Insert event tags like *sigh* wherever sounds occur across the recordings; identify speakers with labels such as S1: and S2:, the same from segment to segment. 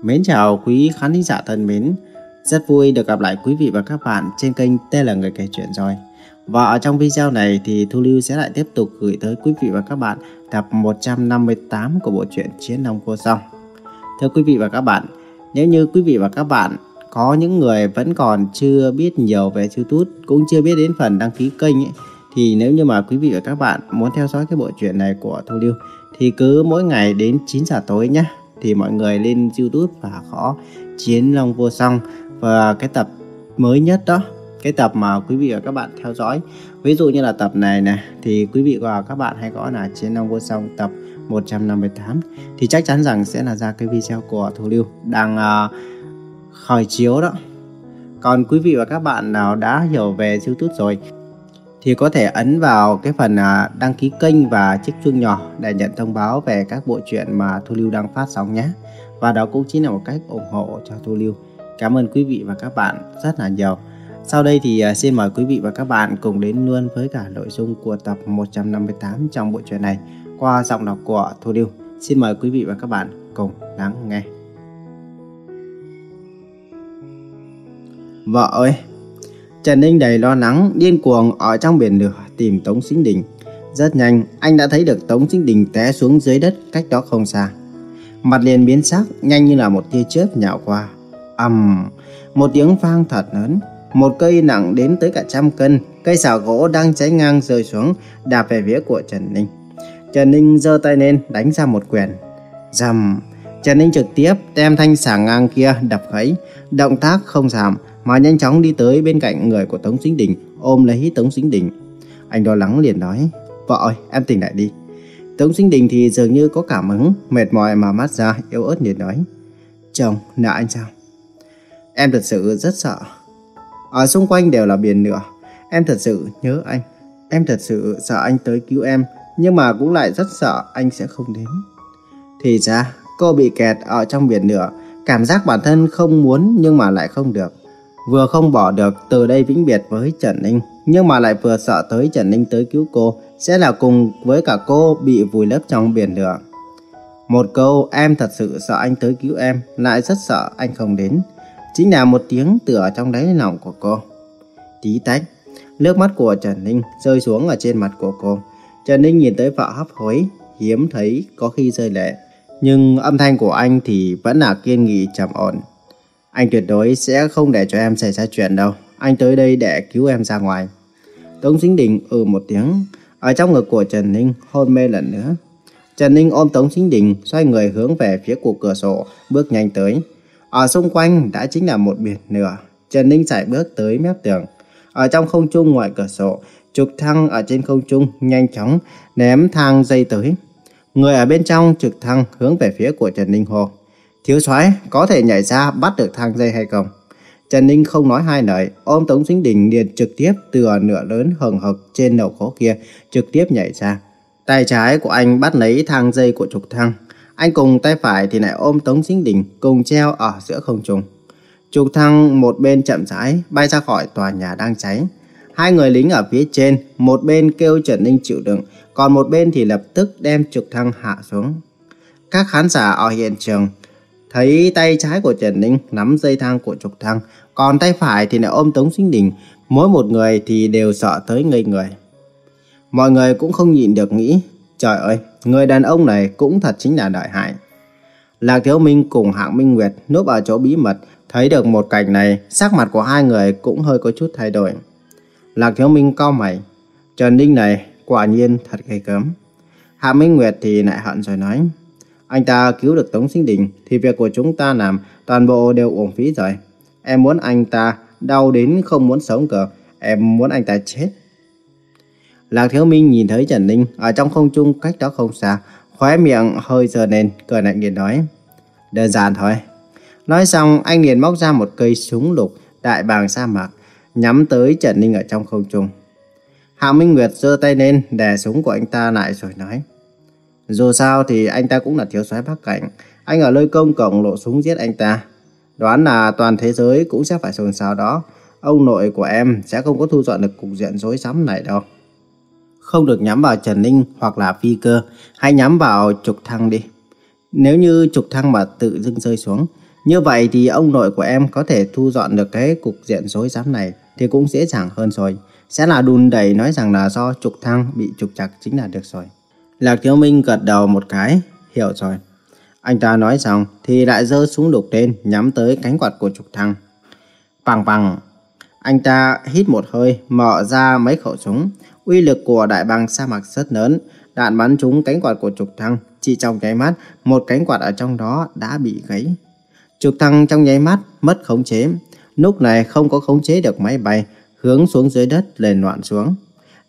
S1: Mến chào quý khán thính giả thân mến. Rất vui được gặp lại quý vị và các bạn trên kênh tên là Người Kể Chuyện Rồi. Và ở trong video này thì Thu Lưu sẽ lại tiếp tục gửi tới quý vị và các bạn tập 158 của bộ truyện Chiến Long Vô Song. Thưa quý vị và các bạn, nếu như quý vị và các bạn có những người vẫn còn chưa biết nhiều về YouTube, cũng chưa biết đến phần đăng ký kênh ấy, thì nếu như mà quý vị và các bạn muốn theo dõi cái bộ truyện này của Thu Lưu thì cứ mỗi ngày đến 9 giờ tối nhé thì mọi người lên YouTube và gõ Chiến Long Vô Song. Và cái tập mới nhất đó cái tập mà quý vị và các bạn theo dõi ví dụ như là tập này này thì quý vị và các bạn hãy gõ là Chiến Long Vô Song tập 158 thì chắc chắn rằng sẽ là ra cái video của thủ Lưu đang uh, khởi chiếu đó. Còn quý vị và các bạn nào đã hiểu về YouTube rồi thì có thể ấn vào cái phần à, đăng ký kênh và chiếc chuông nhỏ để nhận thông báo về các bộ truyện mà Thu Lưu đang phát sóng nhé. Và đó cũng chính là một cách ủng hộ cho Thu Lưu. Cảm ơn quý vị và các bạn rất là nhiều. Sau đây thì à, xin mời quý vị và các bạn cùng đến luôn với cả nội dung của tập 158 trong bộ truyện này qua giọng đọc của Thu Lưu. Xin mời quý vị và các bạn cùng lắng nghe. Vợ ơi, Trần Ninh đầy lo lắng, điên cuồng ở trong biển lửa tìm Tống Sinh Đình. Rất nhanh, anh đã thấy được Tống Sinh Đình té xuống dưới đất cách đó không xa. Mặt liền biến sắc, nhanh như là một tia chớp nhạo qua. ầm, một tiếng vang thật lớn. Một cây nặng đến tới cả trăm cân, cây xào gỗ đang cháy ngang rơi xuống, đạp về phía của Trần Ninh. Trần Ninh giơ tay lên đánh ra một quyền. Dầm, Trần Ninh trực tiếp đem thanh xà ngang kia đập gãy, động tác không giảm, mà nhanh chóng đi tới bên cạnh người của Tống Sinh Đình, ôm lấy Tống Sinh Đình. Anh lo lắng liền nói, vợ ơi, em tỉnh lại đi. Tống Sinh Đình thì dường như có cảm ứng, mệt mỏi mà mắt ra, yếu ớt liền nói, chồng, nợ anh sao? Em thật sự rất sợ. Ở xung quanh đều là biển nữa. em thật sự nhớ anh. Em thật sự sợ anh tới cứu em, nhưng mà cũng lại rất sợ anh sẽ không đến. Thì ra, cô bị kẹt ở trong biển nữa, cảm giác bản thân không muốn nhưng mà lại không được. Vừa không bỏ được từ đây vĩnh biệt với Trần Ninh, nhưng mà lại vừa sợ tới Trần Ninh tới cứu cô, sẽ là cùng với cả cô bị vùi lấp trong biển lửa. Một câu em thật sự sợ anh tới cứu em, lại rất sợ anh không đến. Chính là một tiếng từ ở trong đáy lòng của cô. Tí tách, nước mắt của Trần Ninh rơi xuống ở trên mặt của cô. Trần Ninh nhìn tới vợ hấp hối, hiếm thấy có khi rơi lệ. Nhưng âm thanh của anh thì vẫn là kiên nghị trầm ổn. Anh tuyệt đối sẽ không để cho em xảy ra chuyện đâu. Anh tới đây để cứu em ra ngoài. Tống Sinh Đình ừ một tiếng. Ở trong ngực của Trần Ninh hôn mê lần nữa. Trần Ninh ôm Tống Sinh Đình xoay người hướng về phía của cửa sổ, bước nhanh tới. Ở xung quanh đã chính là một biển lửa. Trần Ninh chạy bước tới mép tường. Ở trong không trung ngoài cửa sổ, trục thăng ở trên không trung nhanh chóng ném thang dây tới. Người ở bên trong trực thăng hướng về phía của Trần Ninh Hồ. Thiếu soái có thể nhảy ra bắt được thang dây hay không? Trần Ninh không nói hai lời, ôm Tống Sinh Đình liền trực tiếp từ nửa lớn hừng hực trên đầu khó kia, trực tiếp nhảy ra. Tay trái của anh bắt lấy thang dây của trục thăng. Anh cùng tay phải thì lại ôm Tống Sinh Đình cùng treo ở giữa không trung. Trục thăng một bên chậm rãi bay ra khỏi tòa nhà đang cháy. Hai người lính ở phía trên, một bên kêu Trần Ninh chịu đựng, còn một bên thì lập tức đem trục thăng hạ xuống. Các khán giả ở hiện trường Thấy tay trái của Trần Ninh nắm dây thang của trục thăng, còn tay phải thì lại ôm Tống Sinh Đình. Mỗi một người thì đều sợ tới ngây người. Mọi người cũng không nhịn được nghĩ, trời ơi, người đàn ông này cũng thật chính là đại hại. Lạc Thiếu Minh cùng Hạng Minh Nguyệt núp ở chỗ bí mật, thấy được một cảnh này, sắc mặt của hai người cũng hơi có chút thay đổi. Lạc Thiếu Minh cau mày, Trần Ninh này quả nhiên thật gây cấm. Hạ Minh Nguyệt thì lại hận rồi nói, anh ta cứu được Tống Sinh Đình thì việc của chúng ta làm toàn bộ đều uổng phí rồi. Em muốn anh ta đau đến không muốn sống cơ. Em muốn anh ta chết. Lạc Thiếu Minh nhìn thấy Trần Ninh ở trong không trung cách đó không xa. Khóe miệng hơi dờ lên, cười lạnh liền nói. Đơn giản thôi. Nói xong, anh liền móc ra một cây súng lục đại bàng sa mạc, nhắm tới Trần Ninh ở trong không trung. Hạ Minh Nguyệt giơ tay lên, đè súng của anh ta lại rồi nói. Dù sao thì anh ta cũng là thiếu soái Bắc Cảnh. Anh ở nơi công cộng lộ súng giết anh ta. Đoán là toàn thế giới cũng sẽ phải xôn xao đó. Ông nội của em sẽ không có thu dọn được cục diện rối rắm này đâu. Không được nhắm vào Trần Ninh hoặc là phi cơ. Hãy nhắm vào trục thăng đi. Nếu như trục thăng mà tự dưng rơi xuống, Như vậy thì ông nội của em có thể thu dọn được cái cục diện rối rắm này thì cũng dễ dàng hơn rồi. Sẽ là đùn đẩy nói rằng là do trục thăng bị trục chặt chính là được rồi. Lạc Thiếu Minh gật đầu một cái, hiểu rồi. Anh ta nói xong thì lại giơ súng lục lên nhắm tới cánh quạt của trục thăng. Bằng bằng, anh ta hít một hơi, mở ra mấy khẩu súng. Uy lực của đại bàng sa mạc rất lớn, đạn bắn trúng cánh quạt của trục thăng. Chỉ trong nháy mắt, một cánh quạt ở trong đó đã bị gãy. Trục thăng trong nháy mắt mất khống chế. Lúc này không có khống chế được máy bay, hướng xuống dưới đất lên loạn xuống.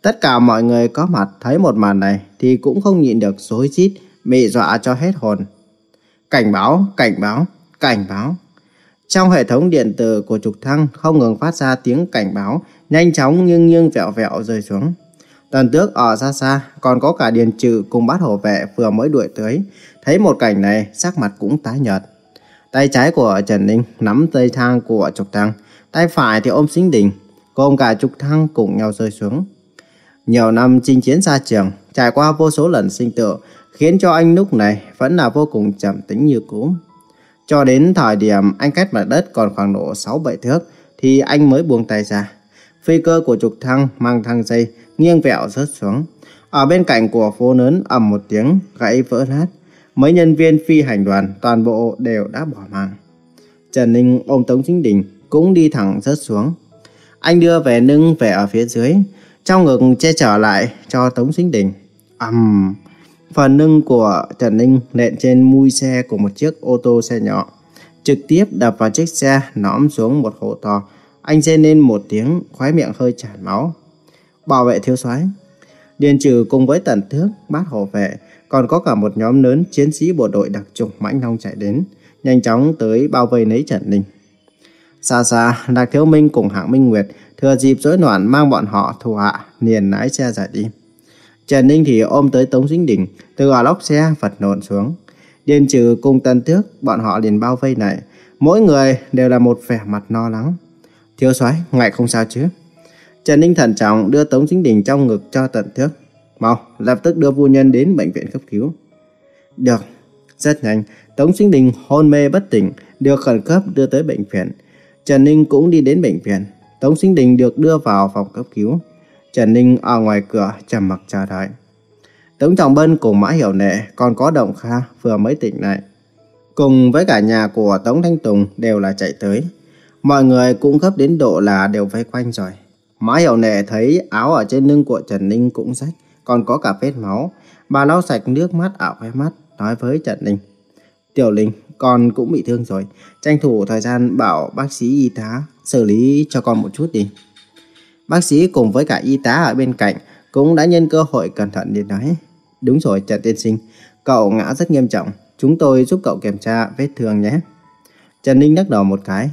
S1: Tất cả mọi người có mặt thấy một màn này thì cũng không nhịn được rối rít, bị dọa cho hết hồn. Cảnh báo, cảnh báo, cảnh báo. Trong hệ thống điện tử của trục thăng không ngừng phát ra tiếng cảnh báo, nhanh chóng nghiêng nghiêng vẹo vẹo rơi xuống. Tần tước ở xa xa, còn có cả điền trừ cùng bát hổ vệ vừa mới đuổi tới. Thấy một cảnh này, sắc mặt cũng tái nhợt. Tay trái của Trần Ninh nắm dây thang của trục thăng, tay phải thì ôm xính đỉnh cùng cả trục thăng cùng nhau rơi xuống. Nhiều năm chinh chiến xa trường, trải qua vô số lần sinh tử, khiến cho anh lúc này vẫn là vô cùng trầm tĩnh như cũ. Cho đến thời điểm anh cách mặt đất còn khoảng độ 6-7 thước thì anh mới buông tay ra. Phi cơ của trục thăng mang thang dây nghiêng vẹo rớt xuống. Ở bên cạnh của phố lớn ầm một tiếng gãy vỡ nát. Mấy nhân viên phi hành đoàn toàn bộ đều đã bỏ mạng. Trần Ninh ôm Tống Chính Đình cũng đi thẳng rớt xuống. Anh đưa về nâng về ở phía dưới, trong ngực che trở lại cho Tống Sinh Đình. ầm um, Phần lưng của Trần Ninh nện trên mui xe của một chiếc ô tô xe nhỏ. Trực tiếp đập vào chiếc xe nõm xuống một hố to. Anh rên lên một tiếng, khóe miệng hơi tràn máu. Bảo vệ thiếu soái Điền trừ cùng với tần thước, bát hộ vệ, còn có cả một nhóm lớn chiến sĩ bộ đội đặc trùng mãnh long chạy đến, nhanh chóng tới bao vây lấy Trần Ninh. Xa xa, Đạc Thiếu Minh cùng hạng Minh Nguyệt thừa dịp rối loạn mang bọn họ thù hạ, liền lái xe rời đi. Trần Ninh thì ôm tới Tống Dính Đình, từ ở lóc xe vật lộn xuống. Điền trừ cùng tân tước, bọn họ liền bao vây lại Mỗi người đều là một vẻ mặt no lắng. Thiếu soái ngại không sao chứ. Trần Ninh thận trọng đưa Tống Dính Đình trong ngực cho tận tước. Mau, lập tức đưa phu nhân đến bệnh viện cấp cứu. Được, rất nhanh, Tống Dính Đình hôn mê bất tỉnh, được khẩn cấp đưa tới bệnh viện. Trần Ninh cũng đi đến bệnh viện. Tống Sinh Đình được đưa vào phòng cấp cứu. Trần Ninh ở ngoài cửa trầm mặc chờ đợi. Tống Trọng Bân cùng Mã Hiểu Nệ còn có Động Kha vừa mới tỉnh lại. Cùng với cả nhà của Tống Thanh Tùng đều là chạy tới. Mọi người cũng gấp đến độ là đều vây quanh rồi. Mã Hiểu Nệ thấy áo ở trên lưng của Trần Ninh cũng rách, còn có cả vết máu. Bà lau sạch nước mắt ở khóe mắt, nói với Trần Ninh. Tiểu Linh, con cũng bị thương rồi. Tranh thủ thời gian bảo bác sĩ y tá xử lý cho con một chút đi. Bác sĩ cùng với cả y tá ở bên cạnh cũng đã nhân cơ hội cẩn thận để nói. Đúng rồi Trần Tiên Sinh, cậu ngã rất nghiêm trọng. Chúng tôi giúp cậu kiểm tra vết thương nhé. Trần Ninh đắc đầu một cái.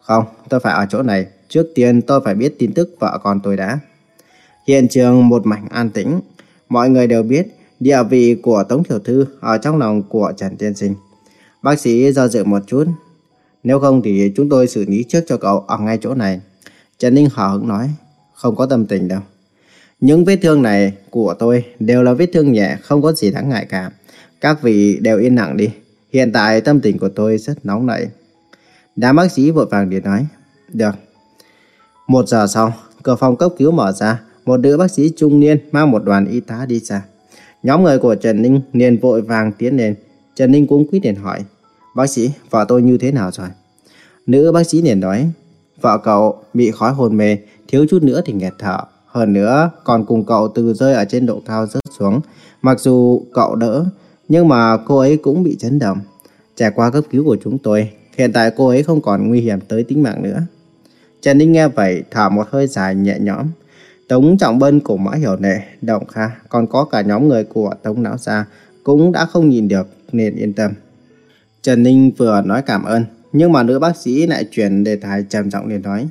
S1: Không, tôi phải ở chỗ này. Trước tiên tôi phải biết tin tức vợ con tôi đã. Hiện trường một mảnh an tĩnh. Mọi người đều biết địa vị của Tống Thiểu Thư ở trong lòng của Trần Tiên Sinh. Bác sĩ do dự một chút. Nếu không thì chúng tôi xử lý trước cho cậu ở ngay chỗ này. Trần Ninh hào hứng nói, không có tâm tình đâu. Những vết thương này của tôi đều là vết thương nhẹ, không có gì đáng ngại cả. Các vị đều yên lặng đi. Hiện tại tâm tình của tôi rất nóng nảy. Đám bác sĩ vội vàng điện nói, được. Một giờ sau, cửa phòng cấp cứu mở ra, một nữ bác sĩ trung niên mang một đoàn y tá đi ra. Nhóm người của Trần Ninh liền vội vàng tiến lên. Trần Ninh cũng quyết định hỏi, bác sĩ, vợ tôi như thế nào rồi? Nữ bác sĩ liền nói, Vợ cậu bị khói hồn mê, thiếu chút nữa thì nghẹt thở. Hơn nữa, còn cùng cậu từ rơi ở trên độ cao rớt xuống. Mặc dù cậu đỡ, nhưng mà cô ấy cũng bị chấn động. Trải qua cấp cứu của chúng tôi, hiện tại cô ấy không còn nguy hiểm tới tính mạng nữa. Trần Ninh nghe vậy, thở một hơi dài nhẹ nhõm. Tống Trọng Bân của Mã Hiểu Nệ, Động Kha, còn có cả nhóm người của Tống Não Gia cũng đã không nhìn được nên yên tâm. Trần Ninh vừa nói cảm ơn, nhưng mà nữ bác sĩ lại chuyển đề tài trầm trọng liền nói.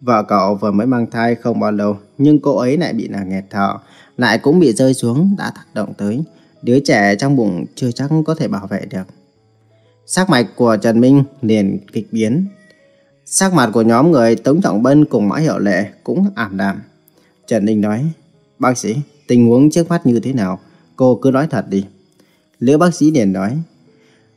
S1: Vợ cậu vừa mới mang thai không bao lâu, nhưng cô ấy lại bị nàng nghẹt thở, lại cũng bị rơi xuống đã tác động tới. Đứa trẻ trong bụng chưa chắc có thể bảo vệ được. Sắc mạch của Trần Minh liền kịch biến. Sắc mặt của nhóm người Tống Trọng Bân cùng Mã Hiểu Lệ cũng ảm đạm. Trần Ninh nói, bác sĩ, tình huống trước mắt như thế nào? Cô cứ nói thật đi. Lữ bác sĩ liền nói,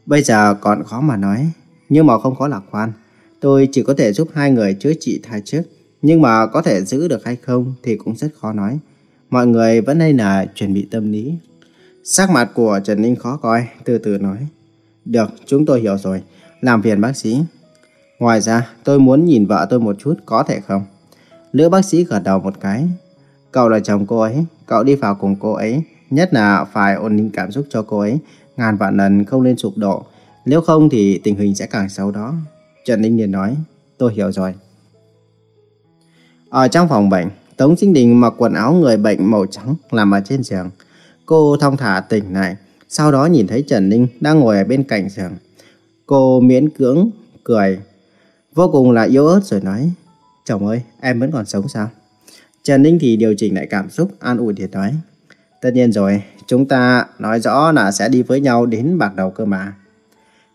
S1: bây giờ còn khó mà nói. nhưng mà không có lạc quan. Tôi chỉ có thể giúp hai người chữa trị thai trước, nhưng mà có thể giữ được hay không thì cũng rất khó nói. Mọi người vẫn nên là chuẩn bị tâm lý. Sắc mặt của Trần Ninh khó coi, từ từ nói. Được, chúng tôi hiểu rồi. Làm phiền bác sĩ. Ngoài ra, tôi muốn nhìn vợ tôi một chút, có thể không? Lữ bác sĩ gật đầu một cái. Cậu là chồng cô ấy, cậu đi vào cùng cô ấy. Nhất là phải ổn định cảm xúc cho cô ấy. Ngàn vạn lần không nên sụp đổ. Nếu không thì tình hình sẽ càng xấu đó. Trần Ninh liền nói, tôi hiểu rồi. Ở trong phòng bệnh, Tống Sinh Đình mặc quần áo người bệnh màu trắng nằm ở trên giường. Cô thong thả tỉnh lại, sau đó nhìn thấy Trần Ninh đang ngồi ở bên cạnh giường. Cô miễn cưỡng, cười, vô cùng là yếu ớt rồi nói, Chồng ơi, em vẫn còn sống sao? Trần Ninh thì điều chỉnh lại cảm xúc, an ủi thiệt nói. Tất nhiên rồi, chúng ta nói rõ là sẽ đi với nhau đến bạc đầu cơ mà.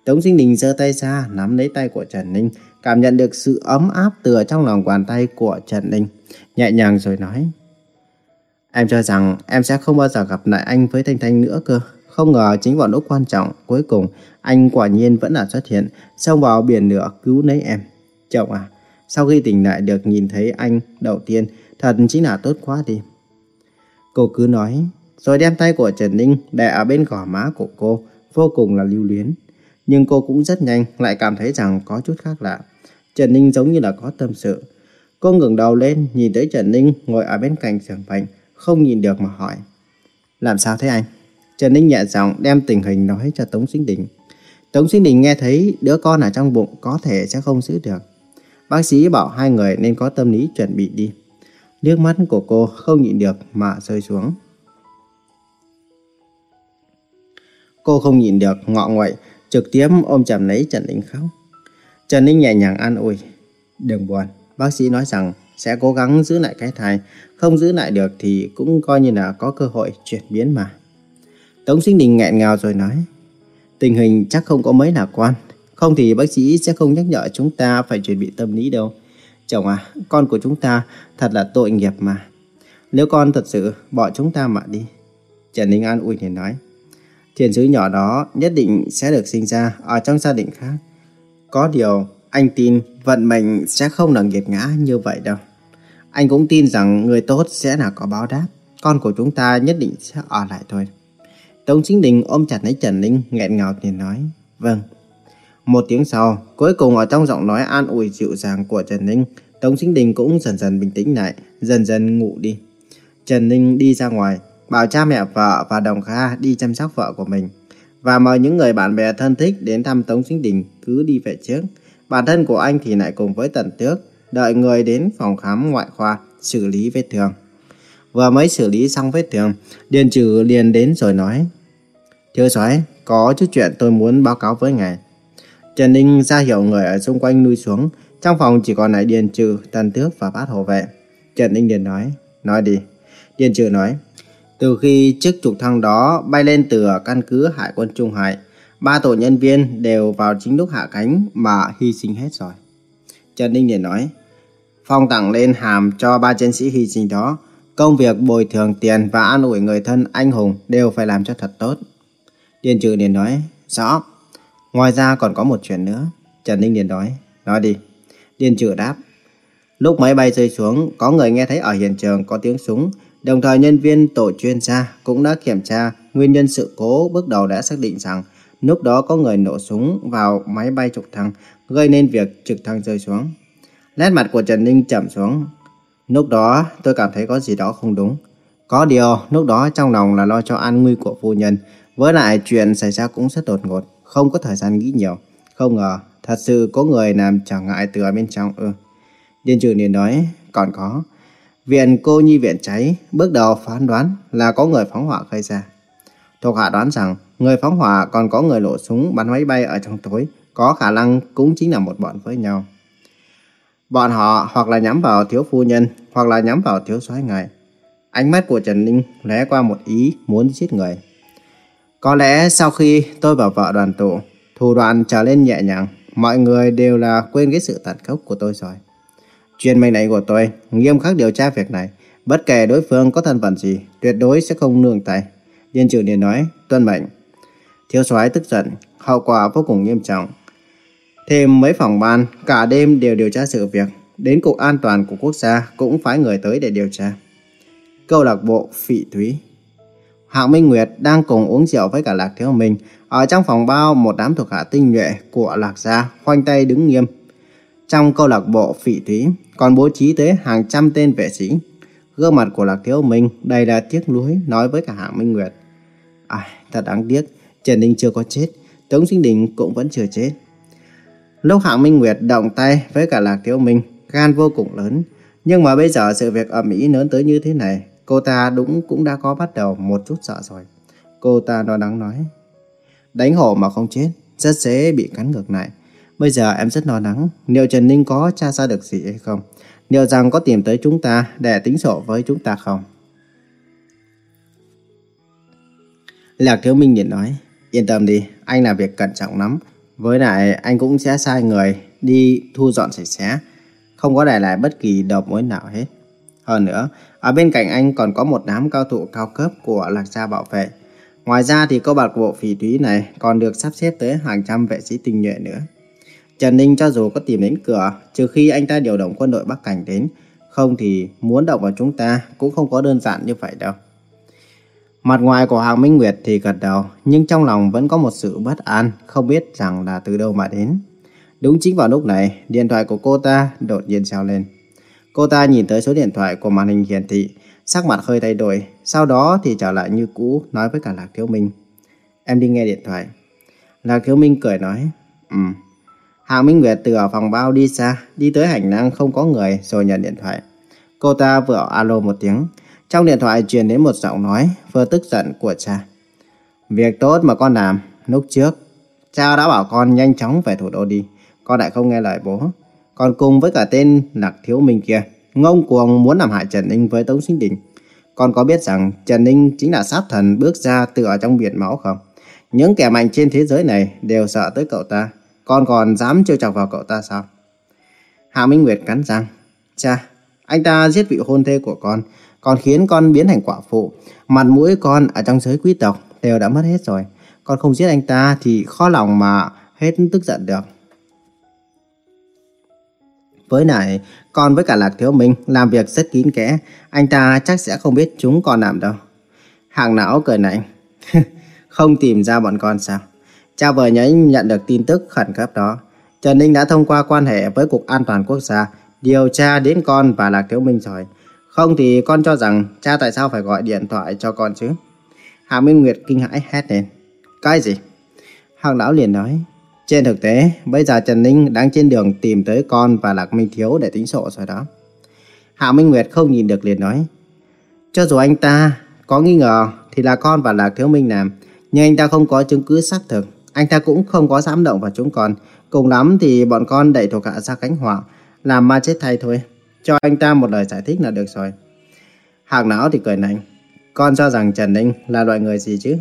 S1: Tống Sinh Đình giơ tay ra, nắm lấy tay của Trần Ninh, cảm nhận được sự ấm áp từ trong lòng bàn tay của Trần Ninh. Nhẹ nhàng rồi nói. Em cho rằng em sẽ không bao giờ gặp lại anh với Thanh Thanh nữa cơ. Không ngờ chính vào lúc quan trọng, cuối cùng anh quả nhiên vẫn là xuất hiện, xông vào biển lửa cứu lấy em. Chồng à, sau khi tỉnh lại được nhìn thấy anh đầu tiên, thật chính là tốt quá đi. Cô cứ nói, rồi đem tay của Trần Ninh đè ở bên gò má của cô, vô cùng là lưu luyến. Nhưng cô cũng rất nhanh lại cảm thấy rằng có chút khác lạ. Trần Ninh giống như là có tâm sự. Cô ngẩng đầu lên nhìn thấy Trần Ninh ngồi ở bên cạnh giường bệnh, không nhìn được mà hỏi. Làm sao thế anh? Trần Ninh nhẹ giọng đem tình hình nói cho Tống Sinh Đình. Tống Sinh Đình nghe thấy đứa con ở trong bụng có thể sẽ không giữ được. Bác sĩ bảo hai người nên có tâm lý chuẩn bị đi. Nước mắt của cô không nhịn được mà rơi xuống. Cô không nhịn được ngọ nguậy, trực tiếp ôm chầm lấy Trần Ninh khóc. Trần Ninh nhẹ nhàng an ủi. Đừng buồn, bác sĩ nói rằng sẽ cố gắng giữ lại cái thai. Không giữ lại được thì cũng coi như là có cơ hội chuyển biến mà. Tống Sinh Đình nghẹn ngào rồi nói. Tình hình chắc không có mấy lạc quan. Không thì bác sĩ sẽ không nhắc nhở chúng ta phải chuẩn bị tâm lý đâu. Chồng à, con của chúng ta thật là tội nghiệp mà. Nếu con thật sự bỏ chúng ta mà đi. Trần Ninh An ủi liền nói. Thiên sứ nhỏ đó nhất định sẽ được sinh ra ở trong gia đình khác. Có điều, anh tin vận mệnh sẽ không là nghiệt ngã như vậy đâu. Anh cũng tin rằng người tốt sẽ là có báo đáp. Con của chúng ta nhất định sẽ ở lại thôi. Tống Chính Đình ôm chặt lấy Trần Ninh, nghẹn ngào liền nói. Vâng. Một tiếng sau, cuối cùng ở trong giọng nói an ủi dịu dàng của Trần Ninh, Tống Sinh Đình cũng dần dần bình tĩnh lại, dần dần ngủ đi. Trần Ninh đi ra ngoài, bảo cha mẹ vợ và Đồng Kha đi chăm sóc vợ của mình. Và mời những người bạn bè thân thích đến thăm Tống Sinh Đình cứ đi về trước. Bản thân của anh thì lại cùng với Tần Tước, đợi người đến phòng khám ngoại khoa xử lý vết thương. Vừa mới xử lý xong vết thương, Điền Trừ liền đến rồi nói. Thưa soái, có chút chuyện tôi muốn báo cáo với ngài. Trần Ninh ra hiệu người ở xung quanh nuôi xuống, trong phòng chỉ còn lại Điền Trừ, Tần Tước và bát hộ vệ. Trần Ninh liền nói, nói đi. Điền Trừ nói, từ khi chiếc trực thăng đó bay lên từ căn cứ Hải quân Trung Hải, ba tổ nhân viên đều vào chính lúc hạ cánh mà hy sinh hết rồi. Trần Ninh liền nói, Phong tặng lên hàm cho ba chiến sĩ hy sinh đó, công việc bồi thường tiền và an ủi người thân anh hùng đều phải làm cho thật tốt. Điền Trừ liền nói, rõ. Ngoài ra còn có một chuyện nữa. Trần Ninh điền nói, nói đi. Điền Trừ đáp, lúc máy bay rơi xuống, có người nghe thấy ở hiện trường có tiếng súng, Đồng thời nhân viên tổ chuyên gia cũng đã kiểm tra nguyên nhân sự cố bước đầu đã xác định rằng lúc đó có người nổ súng vào máy bay trực thăng gây nên việc trực thăng rơi xuống. Nét mặt của Trần Ninh chậm xuống. Lúc đó tôi cảm thấy có gì đó không đúng. Có điều lúc đó trong lòng là lo cho an nguy của phu nhân. Với lại chuyện xảy ra cũng rất đột ngột, không có thời gian nghĩ nhiều. Không ngờ thật sự có người làm trở ngại từ ở bên trong ư. Ừ. Điên trường liền nói còn có. Viện cô nhi viện cháy bước đầu phán đoán là có người phóng hỏa gây ra. Thuộc hạ đoán rằng người phóng hỏa còn có người nổ súng bắn máy bay ở trong tối, có khả năng cũng chính là một bọn với nhau. Bọn họ hoặc là nhắm vào thiếu phu nhân, hoặc là nhắm vào thiếu soái ngài. Ánh mắt của Trần Ninh lóe qua một ý muốn giết người. Có lẽ sau khi tôi và vợ đoàn tụ, thủ đoạn trở lên nhẹ nhàng, mọi người đều là quên cái sự tàn khốc của tôi rồi. Chuyên mệnh lệnh của tôi nghiêm khắc điều tra việc này. Bất kể đối phương có thân phận gì, tuyệt đối sẽ không nương tay. Diên trưởng liền nói, tuân mệnh. Thiếu soái tức giận, hậu quả vô cùng nghiêm trọng. Thêm mấy phòng ban, cả đêm đều điều tra sự việc. Đến Cục An toàn của quốc gia cũng phái người tới để điều tra. Câu lạc bộ Phỉ Thúy Hạng Minh Nguyệt đang cùng uống rượu với cả Lạc Thiếu Minh. Ở trong phòng bao, một đám thuộc hạ tinh nhuệ của Lạc Gia khoanh tay đứng nghiêm. Trong câu lạc bộ Phỉ Thúy còn bố trí tới hàng trăm tên vệ sĩ. Gương mặt của Lạc Thiếu Minh đầy là tiếc nuối nói với cả Hạng Minh Nguyệt. À, thật đáng tiếc, Trần Ninh chưa có chết, Tống Sinh Đình cũng vẫn chưa chết. Lúc Hạng Minh Nguyệt động tay với cả Lạc Thiếu Minh, gan vô cùng lớn. Nhưng mà bây giờ sự việc ở Mỹ lớn tới như thế này, cô ta đúng cũng đã có bắt đầu một chút sợ rồi. Cô ta lo lắng nói, đánh hổ mà không chết, rất dễ bị cắn ngược lại. Bây giờ em rất lo lắng, liệu Trần Ninh có tra ra được gì hay không? Liệu rằng có tìm tới chúng ta để tính sổ với chúng ta không? Lạc Thiếu Minh nhìn nói, yên tâm đi, anh làm việc cẩn trọng lắm. Với lại anh cũng sẽ sai người đi thu dọn sạch sẽ, không có để lại bất kỳ đầu mối nào hết. Hơn nữa, ở bên cạnh anh còn có một đám cao thủ cao cấp của Lạc Gia bảo vệ. Ngoài ra thì câu bạc bộ phỉ thúy này còn được sắp xếp tới hàng trăm vệ sĩ tinh nhuệ nữa. Trần Ninh cho dù có tìm đến cửa, trừ khi anh ta điều động quân đội Bắc Cảnh đến, không thì muốn động vào chúng ta cũng không có đơn giản như vậy đâu. Mặt ngoài của Hàng Minh Nguyệt thì gật đầu, nhưng trong lòng vẫn có một sự bất an, không biết rằng là từ đâu mà đến. Đúng chính vào lúc này, điện thoại của cô ta đột nhiên reo lên. Cô ta nhìn tới số điện thoại của màn hình hiển thị, sắc mặt hơi thay đổi, sau đó thì trở lại như cũ nói với cả Lạc Thiếu Minh. Em đi nghe điện thoại. Lạc Thiếu Minh cười nói, Ừm. Hạ Minh Nguyệt từ ở phòng bao đi xa, đi tới hành lang không có người rồi nhận điện thoại. Cô ta vừa alo một tiếng, trong điện thoại truyền đến một giọng nói vừa tức giận của cha. Việc tốt mà con làm, lúc trước, cha đã bảo con nhanh chóng về thủ đô đi. Con lại không nghe lời bố. Còn cùng với cả tên Lạc Thiếu Minh kia, ngông cuồng muốn làm hại Trần Ninh với Tống Sinh Đình. Con có biết rằng Trần Ninh chính là sát thần bước ra từ ở trong biển máu không? Những kẻ mạnh trên thế giới này đều sợ tới cậu ta. Con còn dám trêu chọc vào cậu ta sao? Hạ Minh Nguyệt cắn răng. Cha, anh ta giết vị hôn thê của con, còn khiến con biến thành quả phụ. Mặt mũi con ở trong giới quý tộc đều đã mất hết rồi. Con không giết anh ta thì khó lòng mà hết tức giận được. Với lại, con với cả Lạc Thiếu Minh làm việc rất kín kẽ, anh ta chắc sẽ không biết chúng con làm đâu. Hàng não cười nạnh, *laughs* không tìm ra bọn con sao? Cha vừa nhấy nhận được tin tức khẩn cấp đó. Trần Ninh đã thông qua quan hệ với Cục An toàn Quốc gia điều tra đến con và Lạc Thiếu Minh rồi. Không thì con cho rằng cha tại sao phải gọi điện thoại cho con chứ? Hạ Minh Nguyệt kinh hãi hét lên. Cái gì? hàng lão liền nói. Trên thực tế, bây giờ Trần Ninh đang trên đường tìm tới con và Lạc Minh Thiếu để tính sổ rồi đó. Hạ Minh Nguyệt không nhìn được liền nói. Cho dù anh ta có nghi ngờ thì là con và Lạc Thiếu Minh làm, nhưng anh ta không có chứng cứ xác thực. Anh ta cũng không có dám động vào chúng con. Cùng lắm thì bọn con đẩy thuộc hạ ra cánh hỏa, làm ma chết thay thôi. Cho anh ta một lời giải thích là được rồi. Hạng não thì cười nạnh. Con cho rằng Trần Ninh là loại người gì chứ?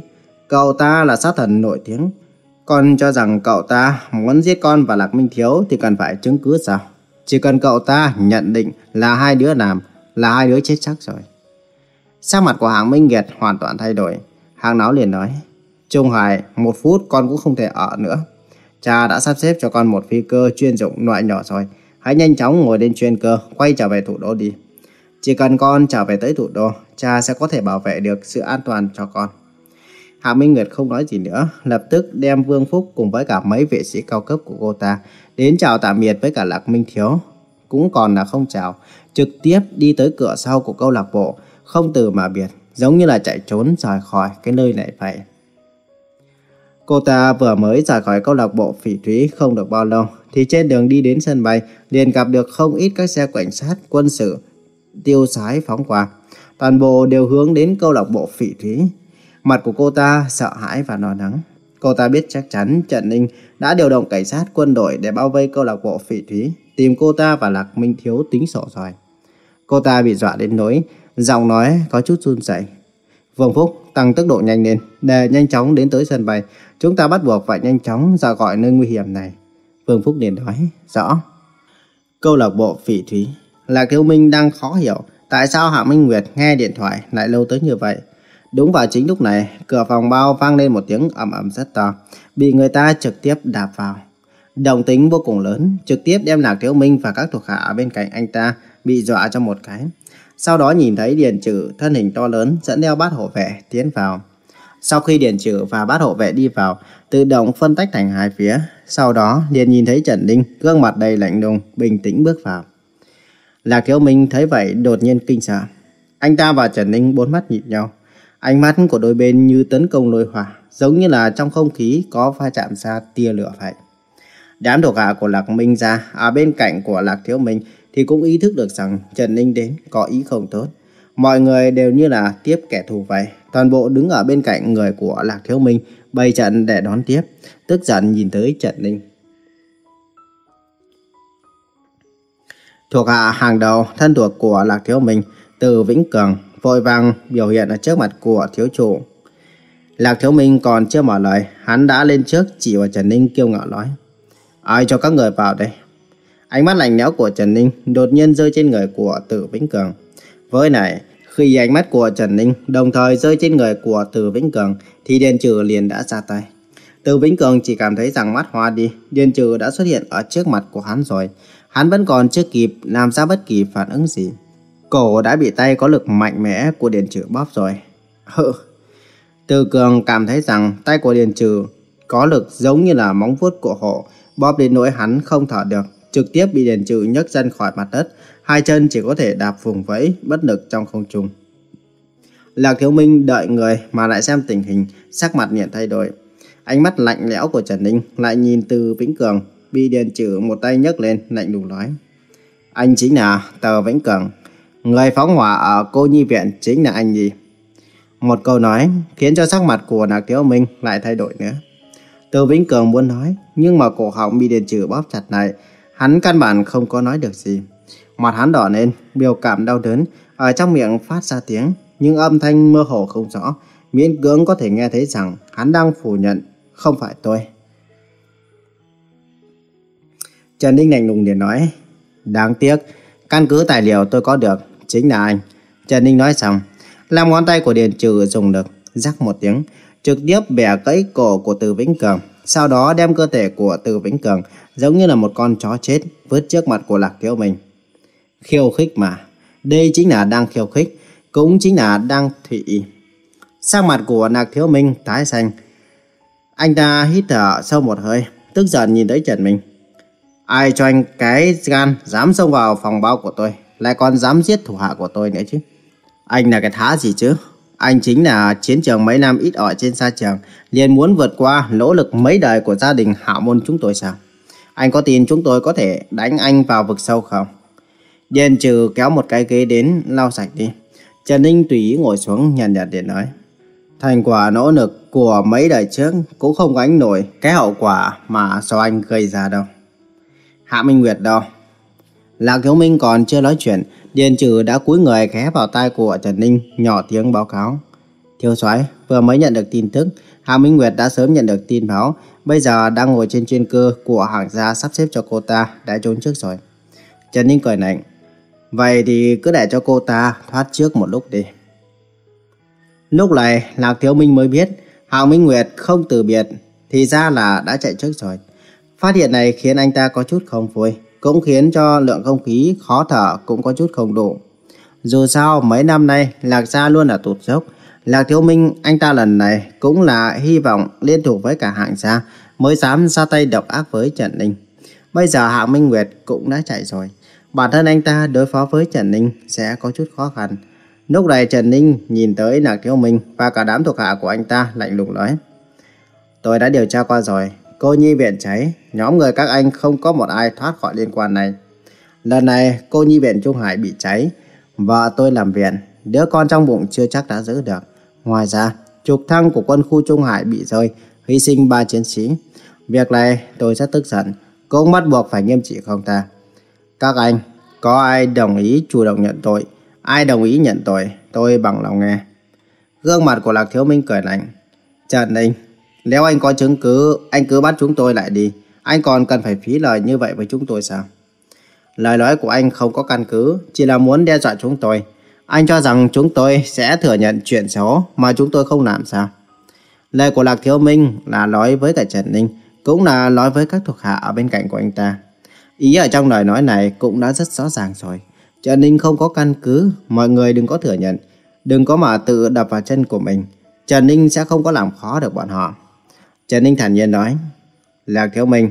S1: Cậu ta là sát thần nổi tiếng. Con cho rằng cậu ta muốn giết con và Lạc Minh Thiếu thì cần phải chứng cứ sao? Chỉ cần cậu ta nhận định là hai đứa làm, là hai đứa chết chắc rồi. Sắc mặt của hạng Minh Nghiệt hoàn toàn thay đổi. Hạng náo liền nói. Trung Hải, một phút con cũng không thể ở nữa. Cha đã sắp xếp cho con một phi cơ chuyên dụng loại nhỏ rồi. Hãy nhanh chóng ngồi lên chuyên cơ, quay trở về thủ đô đi. Chỉ cần con trở về tới thủ đô, cha sẽ có thể bảo vệ được sự an toàn cho con. Hạ Minh Nguyệt không nói gì nữa, lập tức đem Vương Phúc cùng với cả mấy vệ sĩ cao cấp của cô ta đến chào tạm biệt với cả Lạc Minh Thiếu. Cũng còn là không chào, trực tiếp đi tới cửa sau của câu lạc bộ, không từ mà biệt, giống như là chạy trốn rời khỏi cái nơi này vậy. Cô ta vừa mới rời khỏi câu lạc bộ phỉ thúy không được bao lâu, thì trên đường đi đến sân bay liền gặp được không ít các xe cảnh sát, quân sự, tiêu sái phóng qua. Toàn bộ đều hướng đến câu lạc bộ phỉ thúy. Mặt của cô ta sợ hãi và lo lắng. Cô ta biết chắc chắn Trần Ninh đã điều động cảnh sát quân đội để bao vây câu lạc bộ phỉ thúy, tìm cô ta và Lạc Minh Thiếu tính sổ rồi. Cô ta bị dọa đến nỗi, giọng nói có chút run rẩy. Vương Phúc tăng tốc độ nhanh lên để nhanh chóng đến tới sân bay. Chúng ta bắt buộc phải nhanh chóng ra khỏi nơi nguy hiểm này. Vương Phúc liền nói, rõ. Câu lạc bộ phỉ thúy. Lạc Thiếu Minh đang khó hiểu tại sao Hạ Minh Nguyệt nghe điện thoại lại lâu tới như vậy. Đúng vào chính lúc này, cửa phòng bao vang lên một tiếng ầm ầm rất to, bị người ta trực tiếp đạp vào. đồng tính vô cùng lớn, trực tiếp đem Lạc Thiếu Minh và các thuộc hạ ở bên cạnh anh ta bị dọa cho một cái. Sau đó nhìn thấy Điền Trừ thân hình to lớn dẫn theo bát hộ vệ tiến vào. Sau khi Điền Trừ và bát hộ vệ đi vào, tự động phân tách thành hai phía. Sau đó, liền nhìn thấy Trần Ninh, gương mặt đầy lạnh lùng, bình tĩnh bước vào. Lạc Thiếu Minh thấy vậy đột nhiên kinh sợ. Anh ta và Trần Ninh bốn mắt nhìn nhau. Ánh mắt của đôi bên như tấn công lôi hỏa, giống như là trong không khí có pha chạm ra tia lửa vậy. Đám thuộc hạ của Lạc Minh ra ở bên cạnh của Lạc Thiếu Minh thì cũng ý thức được rằng Trần Ninh đến có ý không tốt. Mọi người đều như là tiếp kẻ thù vậy. Toàn bộ đứng ở bên cạnh người của Lạc Thiếu Minh bày trận để đón tiếp. Tức giận nhìn tới Trần Ninh. Thuộc hạ hàng đầu thân thuộc của Lạc Thiếu Minh từ Vĩnh Cường vội vàng biểu hiện ở trước mặt của thiếu chủ. Lạc Thiếu Minh còn chưa mở lời, hắn đã lên trước chỉ vào Trần Ninh kêu ngạo nói. Ai cho các người vào đây? Ánh mắt lạnh lẽo của Trần Ninh đột nhiên rơi trên người của Tử Vĩnh Cường. Với này, khi ánh mắt của Trần Ninh đồng thời rơi trên người của Từ Vĩnh Cường thì Điền Trừ liền đã ra tay. Từ Vĩnh Cường chỉ cảm thấy rằng mắt hoa đi, Điền Trừ đã xuất hiện ở trước mặt của hắn rồi. Hắn vẫn còn chưa kịp làm ra bất kỳ phản ứng gì. Cổ đã bị tay có lực mạnh mẽ của Điền Trừ bóp rồi. Hừ. Từ Cường cảm thấy rằng tay của Điền Trừ có lực giống như là móng vuốt của hổ, bóp đến nỗi hắn không thở được, trực tiếp bị Điền Trừ nhấc chân khỏi mặt đất, hai chân chỉ có thể đạp vùng vẫy, bất lực trong không trung. Lạc Thiếu Minh đợi người mà lại xem tình hình, sắc mặt liền thay đổi. Ánh mắt lạnh lẽo của Trần Ninh lại nhìn từ Vĩnh Cường, bị Điền Trừ một tay nhấc lên, lạnh lùng nói. Anh chính là Tờ Vĩnh Cường, người phóng hỏa ở cô nhi viện chính là anh gì? Một câu nói khiến cho sắc mặt của Lạc Thiếu Minh lại thay đổi nữa. Từ Vĩnh Cường muốn nói, nhưng mà cổ họng bị điện Trừ bóp chặt lại, hắn căn bản không có nói được gì. Mặt hắn đỏ lên, biểu cảm đau đớn, ở trong miệng phát ra tiếng, nhưng âm thanh mơ hồ không rõ, miễn cưỡng có thể nghe thấy rằng hắn đang phủ nhận, không phải tôi. Trần Ninh lạnh lùng liền nói, đáng tiếc, căn cứ tài liệu tôi có được, chính là anh. Trần Ninh nói xong, làm ngón tay của Điền Trừ dùng lực, rắc một tiếng, trực tiếp bẻ gãy cổ của Từ Vĩnh Cường, sau đó đem cơ thể của Từ Vĩnh Cường giống như là một con chó chết vứt trước mặt của Lạc Thiếu Minh. Khiêu khích mà. Đây chính là đang khiêu khích, cũng chính là đang thị Sang mặt của lạc Thiếu Minh tái xanh. Anh ta hít thở sâu một hơi, tức giận nhìn tới Trần Minh. Ai cho anh cái gan dám xông vào phòng bao của tôi, lại còn dám giết thủ hạ của tôi nữa chứ. Anh là cái thá gì chứ? Anh chính là chiến trường mấy năm ít ỏi trên xa trường, liền muốn vượt qua nỗ lực mấy đời của gia đình hạ môn chúng tôi sao? Anh có tin chúng tôi có thể đánh anh vào vực sâu không? Điền trừ kéo một cái ghế đến lau sạch đi. Trần Ninh tùy ý ngồi xuống nhàn nhạt để nói. Thành quả nỗ lực của mấy đời trước cũng không gánh nổi cái hậu quả mà do anh gây ra đâu. Hạ Minh Nguyệt đâu? Lạc Thiếu Minh còn chưa nói chuyện, Điền Trừ đã cúi người ghé vào tai của Trần Ninh, nhỏ tiếng báo cáo. Thiếu soái vừa mới nhận được tin tức, Hà Minh Nguyệt đã sớm nhận được tin báo, bây giờ đang ngồi trên chuyên cơ của hàng gia sắp xếp cho cô ta đã trốn trước rồi. Trần Ninh cười lạnh, Vậy thì cứ để cho cô ta thoát trước một lúc đi. Lúc này Lạc Thiếu Minh mới biết Hà Minh Nguyệt không từ biệt thì ra là đã chạy trước rồi. Phát hiện này khiến anh ta có chút không vui, cũng khiến cho lượng không khí khó thở cũng có chút không đủ. Dù sao mấy năm nay Lạc Gia luôn là tụt dốc. Lạc Thiếu Minh anh ta lần này cũng là hy vọng liên thủ với cả hạng gia mới dám ra tay độc ác với Trần Ninh. Bây giờ Hạng Minh Nguyệt cũng đã chạy rồi. Bản thân anh ta đối phó với Trần Ninh sẽ có chút khó khăn. Lúc này Trần Ninh nhìn tới Lạc Thiếu Minh và cả đám thuộc hạ của anh ta lạnh lùng nói. Tôi đã điều tra qua rồi, cô Nhi viện cháy, nhóm người các anh không có một ai thoát khỏi liên quan này. Lần này cô Nhi viện Trung Hải bị cháy, vợ tôi làm viện, đứa con trong bụng chưa chắc đã giữ được. Ngoài ra, trục thăng của quân khu Trung Hải bị rơi, hy sinh ba chiến sĩ. Việc này tôi rất tức giận, cũng bắt buộc phải nghiêm trị không ta. Các anh, có ai đồng ý chủ động nhận tội? Ai đồng ý nhận tội? Tôi bằng lòng nghe. Gương mặt của Lạc Thiếu Minh cười lạnh. Trần Ninh, nếu anh có chứng cứ, anh cứ bắt chúng tôi lại đi. Anh còn cần phải phí lời như vậy với chúng tôi sao? Lời nói của anh không có căn cứ, chỉ là muốn đe dọa chúng tôi. Anh cho rằng chúng tôi sẽ thừa nhận chuyện xấu mà chúng tôi không làm sao? Lời của Lạc Thiếu Minh là nói với cả Trần Ninh, cũng là nói với các thuộc hạ ở bên cạnh của anh ta. Ý ở trong lời nói này cũng đã rất rõ ràng rồi. Trần Ninh không có căn cứ, mọi người đừng có thừa nhận. Đừng có mà tự đập vào chân của mình. Trần Ninh sẽ không có làm khó được bọn họ. Trần Ninh thản nhiên nói, Lạc Thiếu Minh,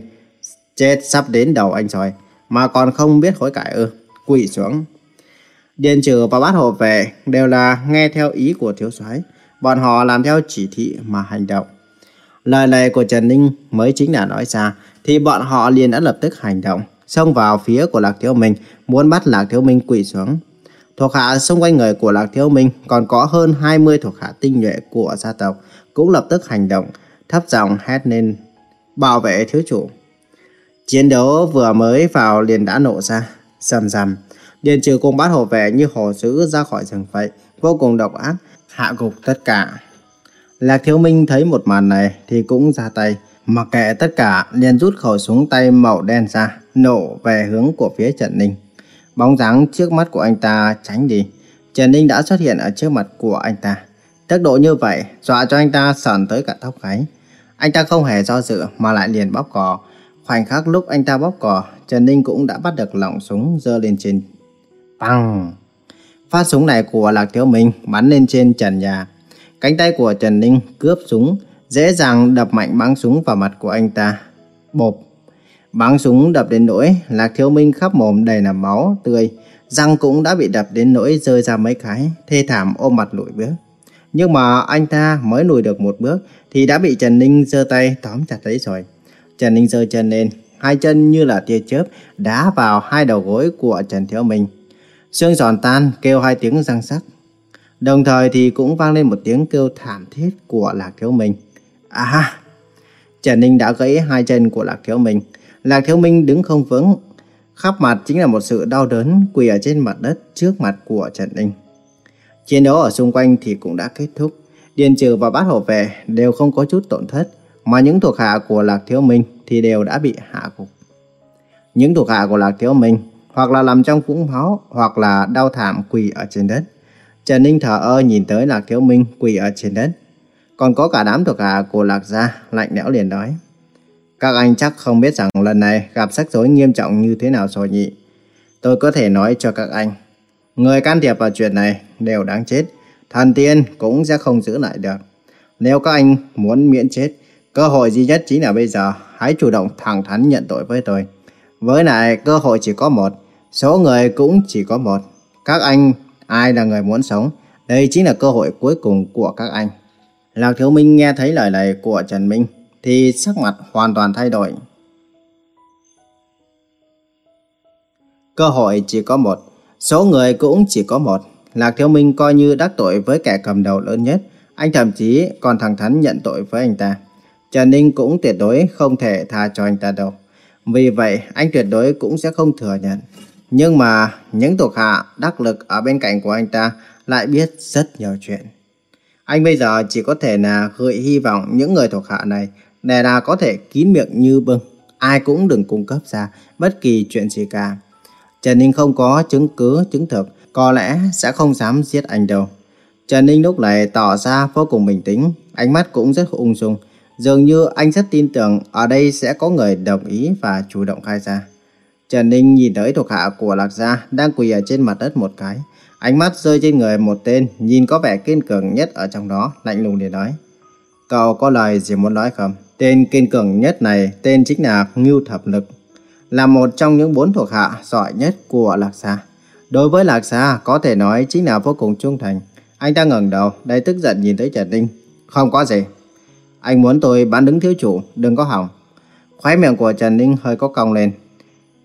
S1: chết sắp đến đầu anh rồi, mà còn không biết hối cải ư, quỵ xuống. Điền trừ và bát hộ về đều là nghe theo ý của thiếu soái bọn họ làm theo chỉ thị mà hành động. Lời này của Trần Ninh mới chính là nói ra, thì bọn họ liền đã lập tức hành động, xông vào phía của Lạc Thiếu Minh, muốn bắt Lạc Thiếu Minh quỳ xuống. Thuộc hạ xung quanh người của Lạc Thiếu Minh còn có hơn 20 thuộc hạ tinh nhuệ của gia tộc, cũng lập tức hành động, thấp giọng hét lên bảo vệ thiếu chủ. Chiến đấu vừa mới vào liền đã nổ ra, rầm rầm. Điền trừ cùng bát hộ vệ như hồ dữ ra khỏi rừng vậy, vô cùng độc ác, hạ gục tất cả. Lạc Thiếu Minh thấy một màn này thì cũng ra tay, mặc kệ tất cả liền rút khẩu súng tay màu đen ra, nổ về hướng của phía Trần Ninh. Bóng dáng trước mắt của anh ta tránh đi, Trần Ninh đã xuất hiện ở trước mặt của anh ta. Tốc độ như vậy dọa cho anh ta sờn tới cả tóc gáy. Anh ta không hề do dự mà lại liền bóp cò. Khoảnh khắc lúc anh ta bóp cò, Trần Ninh cũng đã bắt được lọng súng giơ lên trên. Bằng! Phát súng này của Lạc Thiếu Minh bắn lên trên trần nhà. Cánh tay của Trần Ninh cướp súng, dễ dàng đập mạnh bắn súng vào mặt của anh ta. Bộp! Bắn súng đập đến nỗi Lạc Thiếu Minh khắp mồm đầy là máu tươi, răng cũng đã bị đập đến nỗi rơi ra mấy cái, thê thảm ôm mặt lùi bước. Nhưng mà anh ta mới lùi được một bước thì đã bị Trần Ninh giơ tay tóm chặt lấy rồi. Trần Ninh giơ chân lên, hai chân như là tia chớp đá vào hai đầu gối của Trần Thiếu Minh. Xương giòn tan kêu hai tiếng răng sắc. Đồng thời thì cũng vang lên một tiếng kêu thảm thiết của Lạc Thiếu Minh. À! ha, Trần Ninh đã gãy hai chân của Lạc Thiếu Minh. Lạc Thiếu Minh đứng không vững. Khắp mặt chính là một sự đau đớn quỳ ở trên mặt đất trước mặt của Trần Ninh. Chiến đấu ở xung quanh thì cũng đã kết thúc. Điền trừ và bát hổ về đều không có chút tổn thất, mà những thuộc hạ của Lạc Thiếu Minh thì đều đã bị hạ gục. Những thuộc hạ của Lạc Thiếu Minh hoặc là nằm trong vũng máu hoặc là đau thảm quỳ ở trên đất. Trần Ninh thở ơ nhìn tới Lạc Thiếu Minh quỳ ở trên đất. Còn có cả đám thuộc hạ của Lạc Gia lạnh lẽo liền nói. Các anh chắc không biết rằng lần này gặp rắc rối nghiêm trọng như thế nào rồi nhỉ. Tôi có thể nói cho các anh. Người can thiệp vào chuyện này đều đáng chết. Thần tiên cũng sẽ không giữ lại được. Nếu các anh muốn miễn chết, cơ hội duy nhất chính là bây giờ. Hãy chủ động thẳng thắn nhận tội với tôi. Với lại cơ hội chỉ có một, số người cũng chỉ có một. Các anh, ai là người muốn sống? Đây chính là cơ hội cuối cùng của các anh. Lạc Thiếu Minh nghe thấy lời này của Trần Minh thì sắc mặt hoàn toàn thay đổi. Cơ hội chỉ có một, số người cũng chỉ có một. Lạc Thiếu Minh coi như đắc tội với kẻ cầm đầu lớn nhất, anh thậm chí còn thẳng thắn nhận tội với anh ta. Trần Ninh cũng tuyệt đối không thể tha cho anh ta đâu. Vì vậy, anh tuyệt đối cũng sẽ không thừa nhận. Nhưng mà, những thuộc hạ đắc lực ở bên cạnh của anh ta lại biết rất nhiều chuyện. Anh bây giờ chỉ có thể là gợi hy vọng những người thuộc hạ này để là có thể kín miệng như bưng. Ai cũng đừng cung cấp ra bất kỳ chuyện gì cả. Trần Ninh không có chứng cứ, chứng thực, có lẽ sẽ không dám giết anh đâu. Trần Ninh lúc này tỏ ra vô cùng bình tĩnh, ánh mắt cũng rất ung dung. Dường như anh rất tin tưởng ở đây sẽ có người đồng ý và chủ động khai ra. Trần Ninh nhìn tới thuộc hạ của Lạc Gia đang quỳ ở trên mặt đất một cái. Ánh mắt rơi trên người một tên, nhìn có vẻ kiên cường nhất ở trong đó, lạnh lùng để nói. Cậu có lời gì muốn nói không? Tên kiên cường nhất này tên chính là Ngưu Thập Lực, là một trong những bốn thuộc hạ giỏi nhất của Lạc Gia. Đối với Lạc Sa, có thể nói chính là vô cùng trung thành. Anh ta ngẩng đầu, đầy tức giận nhìn tới Trần Ninh. Không có gì. Anh muốn tôi bán đứng thiếu chủ, đừng có hỏng. Khóe miệng của Trần Ninh hơi có cong lên.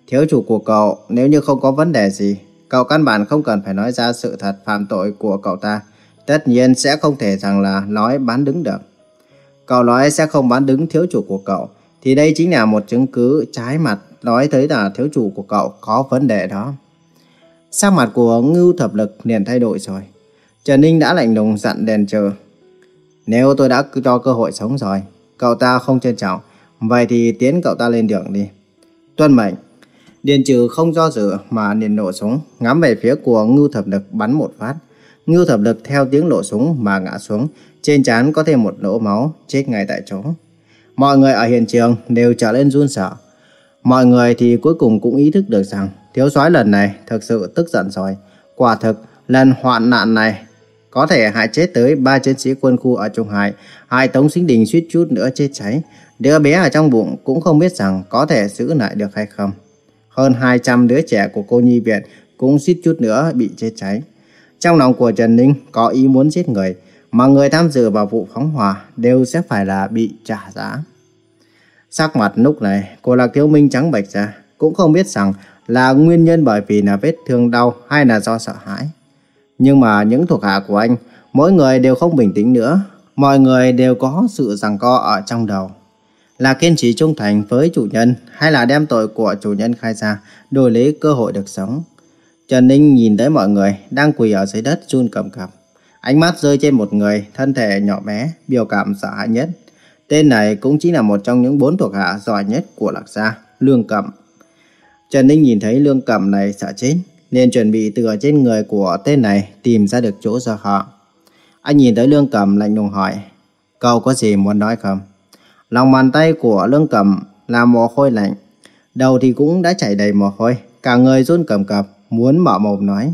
S1: Thiếu chủ của cậu, nếu như không có vấn đề gì, cậu căn bản không cần phải nói ra sự thật phạm tội của cậu ta. Tất nhiên sẽ không thể rằng là nói bán đứng được. Cậu nói sẽ không bán đứng thiếu chủ của cậu, thì đây chính là một chứng cứ trái mặt nói tới là thiếu chủ của cậu có vấn đề đó. Sắc mặt của ngưu thập lực liền thay đổi rồi. Trần Ninh đã lạnh lùng dặn đèn chờ. Nếu tôi đã cho cơ hội sống rồi, cậu ta không trân trọng, vậy thì tiến cậu ta lên đường đi. Tuân mệnh. Điền trừ không do dự mà liền nổ súng, ngắm về phía của ngưu thập lực bắn một phát. Ngưu thập lực theo tiếng nổ súng mà ngã xuống, trên trán có thêm một lỗ máu, chết ngay tại chỗ. Mọi người ở hiện trường đều trở lên run sợ. Mọi người thì cuối cùng cũng ý thức được rằng thiếu soái lần này thực sự tức giận rồi. Quả thực, lần hoạn nạn này có thể hại chết tới ba chiến sĩ quân khu ở Trung Hải, hai Tống Sinh Đình suýt chút nữa chết cháy. Đứa bé ở trong bụng cũng không biết rằng có thể giữ lại được hay không. Hơn 200 đứa trẻ của cô nhi viện cũng suýt chút nữa bị chết cháy. Trong lòng của Trần Ninh có ý muốn giết người, mà người tham dự vào vụ phóng hỏa đều sẽ phải là bị trả giá. Sắc mặt lúc này cô Lạc Thiếu Minh trắng bệch ra, cũng không biết rằng là nguyên nhân bởi vì là vết thương đau hay là do sợ hãi. Nhưng mà những thuộc hạ của anh, mỗi người đều không bình tĩnh nữa, mọi người đều có sự giằng co ở trong đầu. Là kiên trì trung thành với chủ nhân hay là đem tội của chủ nhân khai ra, đổi lấy cơ hội được sống. Trần Ninh nhìn thấy mọi người đang quỳ ở dưới đất run cầm cập. Ánh mắt rơi trên một người, thân thể nhỏ bé, biểu cảm sợ hãi nhất. Tên này cũng chính là một trong những bốn thuộc hạ giỏi nhất của Lạc Gia, Lương Cẩm. Trần Ninh nhìn thấy Lương Cẩm này sợ chết, nên chuẩn bị từ trên người của tên này tìm ra được chỗ sơ hở. Anh nhìn tới Lương Cẩm lạnh lùng hỏi, cậu có gì muốn nói không? Lòng bàn tay của Lương Cẩm là mồ hôi lạnh, đầu thì cũng đã chảy đầy mồ hôi, cả người run cầm cập, muốn mở mồm nói.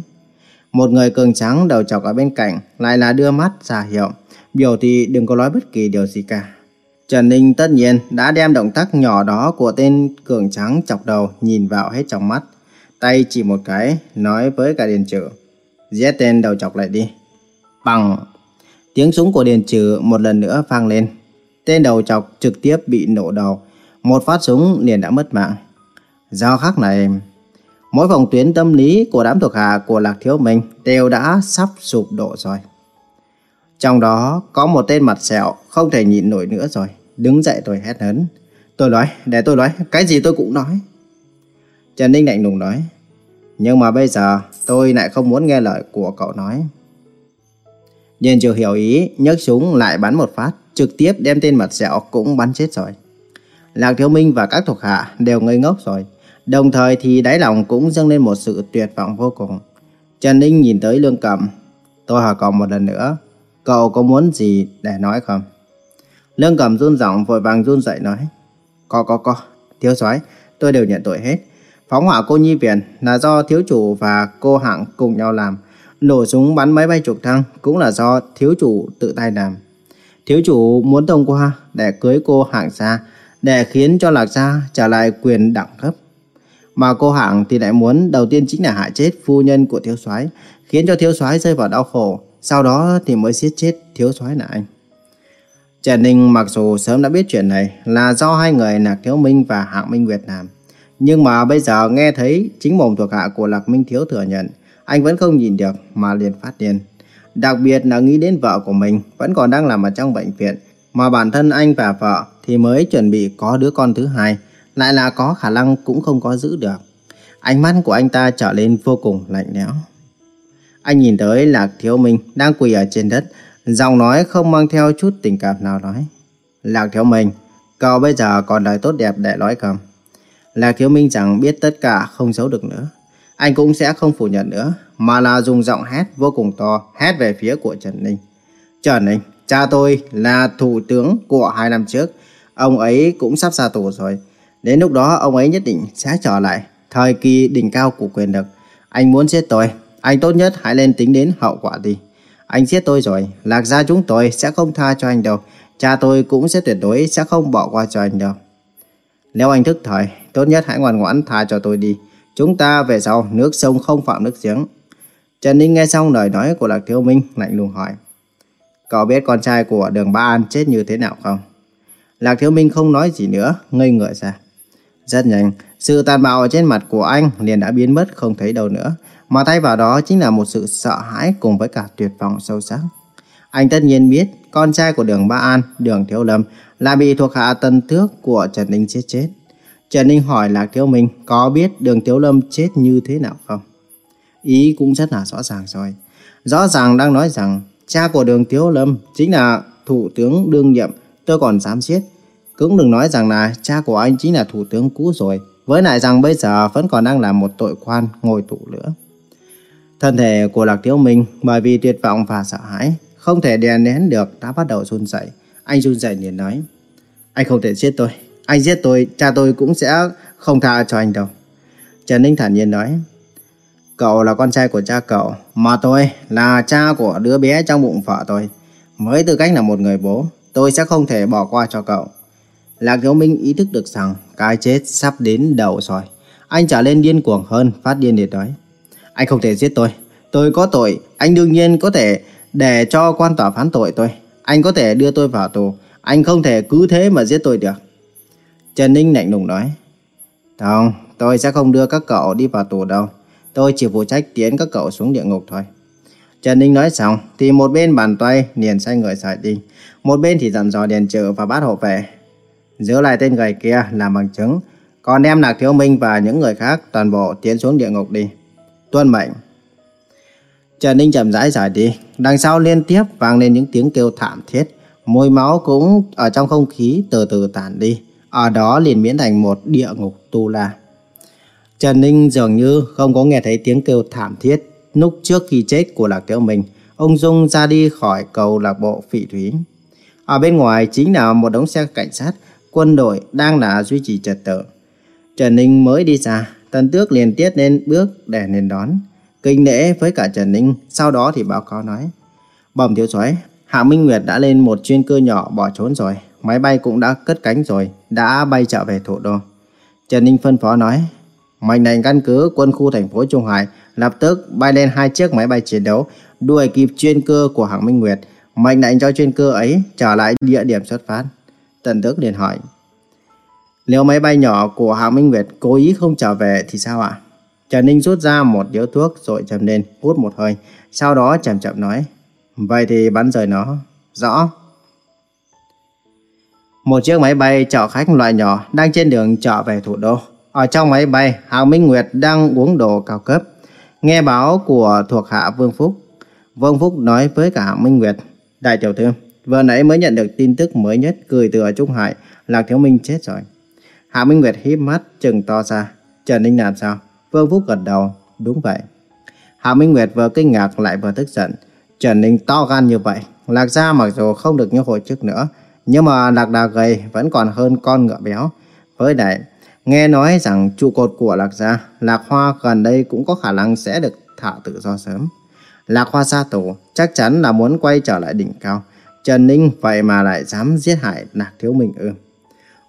S1: Một người cường trắng đầu chọc ở bên cạnh lại là đưa mắt ra hiệu, biểu thị đừng có nói bất kỳ điều gì cả. Trần Ninh tất nhiên đã đem động tác nhỏ đó của tên cường trắng chọc đầu nhìn vào hết trong mắt. Tay chỉ một cái, nói với cả Điền Trừ. Giết tên đầu chọc lại đi. Bằng! Tiếng súng của Điền Trừ một lần nữa vang lên. Tên đầu chọc trực tiếp bị nổ đầu. Một phát súng liền đã mất mạng. Giao khắc này... Mỗi phòng tuyến tâm lý của đám thuộc hạ của Lạc Thiếu Minh đều đã sắp sụp đổ rồi. Trong đó có một tên mặt sẹo không thể nhịn nổi nữa rồi. Đứng dậy tôi hét lớn. Tôi nói, để tôi nói, cái gì tôi cũng nói. Trần Ninh lạnh lùng nói. Nhưng mà bây giờ tôi lại không muốn nghe lời của cậu nói. Nhìn chưa hiểu ý, nhấc súng lại bắn một phát, trực tiếp đem tên mặt sẹo cũng bắn chết rồi. Lạc Thiếu Minh và các thuộc hạ đều ngây ngốc rồi. Đồng thời thì đáy lòng cũng dâng lên một sự tuyệt vọng vô cùng. Trần Ninh nhìn tới Lương Cẩm. Tôi hỏi cậu một lần nữa, cậu có muốn gì để nói không? Lương Cẩm run giọng vội vàng run dậy nói. Có có có, thiếu soái tôi đều nhận tội hết. Phóng hỏa cô nhi viện là do thiếu chủ và cô hạng cùng nhau làm. Nổ súng bắn máy bay trục thăng cũng là do thiếu chủ tự tay làm. Thiếu chủ muốn thông qua để cưới cô hạng gia, để khiến cho lạc gia trả lại quyền đẳng cấp. Mà cô hạng thì lại muốn đầu tiên chính là hại chết phu nhân của thiếu soái, khiến cho thiếu soái rơi vào đau khổ, sau đó thì mới giết chết thiếu soái là anh. Trần Ninh mặc dù sớm đã biết chuyện này là do hai người Lạc Thiếu Minh và Hạng Minh Việt làm. Nhưng mà bây giờ nghe thấy chính mồm thuộc hạ của Lạc Minh Thiếu thừa nhận, anh vẫn không nhìn được mà liền phát điên. Đặc biệt là nghĩ đến vợ của mình vẫn còn đang làm ở trong bệnh viện, mà bản thân anh và vợ thì mới chuẩn bị có đứa con thứ hai, lại là có khả năng cũng không có giữ được. Ánh mắt của anh ta trở lên vô cùng lạnh lẽo. Anh nhìn tới Lạc Thiếu Minh đang quỳ ở trên đất, giọng nói không mang theo chút tình cảm nào nói. Lạc Thiếu Minh, cậu bây giờ còn lời tốt đẹp để nói không? Lạc Thiếu Minh chẳng biết tất cả không giấu được nữa. Anh cũng sẽ không phủ nhận nữa, mà là dùng giọng hét vô cùng to, hét về phía của Trần Ninh. Trần Ninh, cha tôi là thủ tướng của hai năm trước, ông ấy cũng sắp ra tù rồi. Đến lúc đó ông ấy nhất định sẽ trở lại thời kỳ đỉnh cao của quyền lực. Anh muốn giết tôi, anh tốt nhất hãy lên tính đến hậu quả đi. Anh giết tôi rồi, lạc gia chúng tôi sẽ không tha cho anh đâu. Cha tôi cũng sẽ tuyệt đối sẽ không bỏ qua cho anh đâu. Nếu anh thức thời, tốt nhất hãy ngoan ngoãn tha cho tôi đi. Chúng ta về sau nước sông không phạm nước giếng. Trần Ninh nghe xong lời nói của Lạc Thiếu Minh lạnh lùng hỏi. Cậu biết con trai của đường Ba An chết như thế nào không? Lạc Thiếu Minh không nói gì nữa, ngây người ra. Rất nhanh, sự tàn bạo ở trên mặt của anh liền đã biến mất không thấy đâu nữa, mà thay vào đó chính là một sự sợ hãi cùng với cả tuyệt vọng sâu sắc. Anh tất nhiên biết con trai của đường Ba An, đường Thiếu Lâm là bị thuộc hạ tân tước của Trần Ninh chết chết. Trần Ninh hỏi Lạc Thiếu Minh có biết đường Thiếu Lâm chết như thế nào không? Ý cũng rất là rõ ràng rồi. Rõ ràng đang nói rằng cha của đường Thiếu Lâm chính là thủ tướng đương nhiệm tôi còn dám giết. Cũng đừng nói rằng là cha của anh chính là thủ tướng cũ rồi. Với lại rằng bây giờ vẫn còn đang là một tội quan ngồi tù nữa. Thân thể của Lạc Thiếu Minh bởi vì tuyệt vọng và sợ hãi, không thể đè nén được đã bắt đầu run rẩy. Anh run rẩy liền nói, Anh không thể giết tôi. Anh giết tôi, cha tôi cũng sẽ không tha cho anh đâu. Trần Ninh thản nhiên nói. Cậu là con trai của cha cậu, mà tôi là cha của đứa bé trong bụng vợ tôi. Với tư cách là một người bố, tôi sẽ không thể bỏ qua cho cậu. Lạc Thiếu Minh ý thức được rằng cái chết sắp đến đầu rồi. Anh trở nên điên cuồng hơn, phát điên để nói. Anh không thể giết tôi. Tôi có tội, anh đương nhiên có thể để cho quan tòa phán tội tôi. Anh có thể đưa tôi vào tù. Anh không thể cứ thế mà giết tôi được. Trần Ninh lạnh lùng nói. Không, tôi sẽ không đưa các cậu đi vào tù đâu. Tôi chỉ phụ trách tiến các cậu xuống địa ngục thôi. Trần Ninh nói xong thì một bên bàn tay liền sai người rời đi. Một bên thì dặn dò Điền Trừ và bát hộ về. Giữ lại tên gầy kia làm bằng chứng. Còn đem Lạc Thiếu Minh và những người khác toàn bộ tiến xuống địa ngục đi. Tuân mệnh. Trần Ninh chậm rãi rời đi. Đằng sau liên tiếp vang lên những tiếng kêu thảm thiết. Mùi máu cũng ở trong không khí từ từ tản đi. Ở đó liền biến thành một địa ngục tu la. Trần Ninh dường như không có nghe thấy tiếng kêu thảm thiết lúc trước khi chết của Lạc Tiểu Minh. Ông Dung ra đi khỏi cầu lạc bộ phỉ thúy. Ở bên ngoài chính là một đống xe cảnh sát, quân đội đang là duy trì trật tự. Trần Ninh mới đi ra, Tần Tước liền tiết lên bước để nên đón. Kinh lễ với cả Trần Ninh, sau đó thì báo cáo nói. Bẩm thiếu soái Hạ Minh Nguyệt đã lên một chuyên cơ nhỏ bỏ trốn rồi. Máy bay cũng đã cất cánh rồi, đã bay trở về thủ đô. Trần Ninh phân phó nói, mệnh lệnh căn cứ quân khu thành phố Trung Hải lập tức bay lên hai chiếc máy bay chiến đấu, đuổi kịp chuyên cơ của Hạng Minh Nguyệt, mệnh lệnh cho chuyên cơ ấy trở lại địa điểm xuất phát. Tần Tước liền hỏi, nếu máy bay nhỏ của hãng Minh Nguyệt cố ý không trở về thì sao ạ? Trần Ninh rút ra một điếu thuốc rồi chầm lên, hút một hơi, sau đó chậm chậm nói, vậy thì bắn rời nó. Rõ. Một chiếc máy bay chở khách loại nhỏ đang trên đường trở về thủ đô. Ở trong máy bay, Hạng Minh Nguyệt đang uống đồ cao cấp. Nghe báo của thuộc hạ Vương Phúc. Vương Phúc nói với cả Hạng Minh Nguyệt. Đại tiểu thư, vừa nãy mới nhận được tin tức mới nhất gửi từ ở Trung Hải. Lạc Thiếu Minh chết rồi. Hạ Minh Nguyệt híp mắt chừng to ra. Trần Ninh làm sao? Vương Phúc gật đầu. Đúng vậy. Hạ Minh Nguyệt vừa kinh ngạc lại vừa tức giận. Trần Ninh to gan như vậy. Lạc gia mặc dù không được như hồi trước nữa. Nhưng mà Lạc Đà gầy vẫn còn hơn con ngựa béo. Với lại, nghe nói rằng trụ cột của Lạc gia, Lạc Hoa gần đây cũng có khả năng sẽ được thả tự do sớm. Lạc Hoa xa tổ chắc chắn là muốn quay trở lại đỉnh cao. Trần Ninh vậy mà lại dám giết hại Lạc Thiếu mình ư.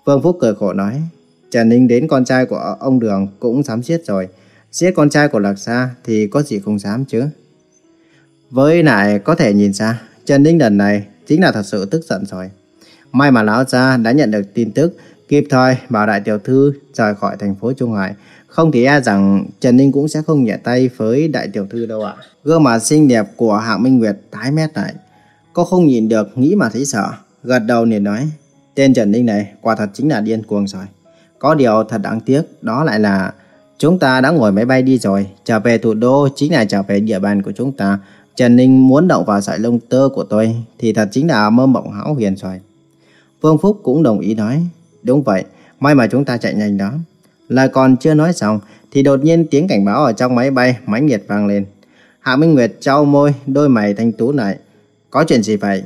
S1: Vương Phúc cười khổ nói, Trần Ninh đến con trai của ông Đường cũng dám giết rồi. Giết con trai của Lạc Sa thì có gì không dám chứ. Với lại có thể nhìn ra, Trần Ninh lần này chính là thật sự tức giận rồi. May mà lão gia đã nhận được tin tức, kịp thời bảo đại tiểu thư rời khỏi thành phố Trung Hải. Không thì e rằng Trần Ninh cũng sẽ không nhẹ tay với đại tiểu thư đâu ạ. Gương mặt xinh đẹp của Hạng Minh Nguyệt tái mét lại. Cô không nhìn được, nghĩ mà thấy sợ. Gật đầu liền nói, tên Trần Ninh này quả thật chính là điên cuồng rồi. Có điều thật đáng tiếc, đó lại là chúng ta đã ngồi máy bay đi rồi. Trở về thủ đô chính là trở về địa bàn của chúng ta. Trần Ninh muốn động vào sợi lông tơ của tôi thì thật chính là mơ mộng hão huyền rồi. Phương Phúc cũng đồng ý nói. Đúng vậy, may mà chúng ta chạy nhanh đó. Lời còn chưa nói xong thì đột nhiên tiếng cảnh báo ở trong máy bay mãnh liệt vang lên. Hạ Minh Nguyệt trao môi, đôi mày thanh tú lại. Có chuyện gì vậy?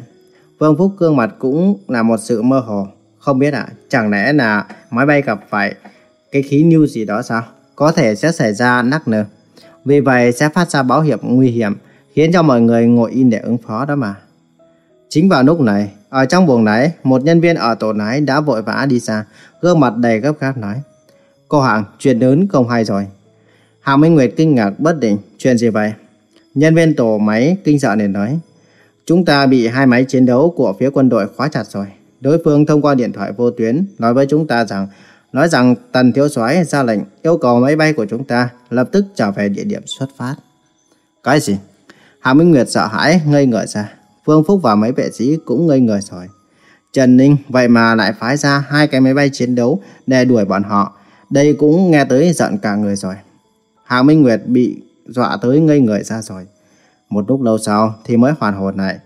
S1: Vương Phúc gương mặt cũng là một sự mơ hồ. Không biết ạ, chẳng lẽ là máy bay gặp phải cái khí new gì đó sao? Có thể sẽ xảy ra nắc nơ. Vì vậy sẽ phát ra báo hiệu nguy hiểm, khiến cho mọi người ngồi in để ứng phó đó mà. Chính vào lúc này, ở trong buồng lái, một nhân viên ở tổ lái đã vội vã đi ra, gương mặt đầy gấp gáp nói. Cô Hạng, chuyện lớn không hay rồi. Hạ Minh Nguyệt kinh ngạc bất định, chuyện gì vậy? Nhân viên tổ máy kinh sợ nên nói. Chúng ta bị hai máy chiến đấu của phía quân đội khóa chặt rồi. Đối phương thông qua điện thoại vô tuyến nói với chúng ta rằng, nói rằng Tần Thiếu soái ra lệnh yêu cầu máy bay của chúng ta lập tức trở về địa điểm xuất phát. Cái gì? Hạ Minh Nguyệt sợ hãi, ngây người ra. Phương Phúc và mấy vệ sĩ cũng ngây người rồi. Trần Ninh, vậy mà lại phái ra hai cái máy bay chiến đấu để đuổi bọn họ. Đây cũng nghe tới giận cả người rồi. Hạ Minh Nguyệt bị dọa tới ngây người ra rồi. Một lúc lâu sau thì mới hoàn hồn lại.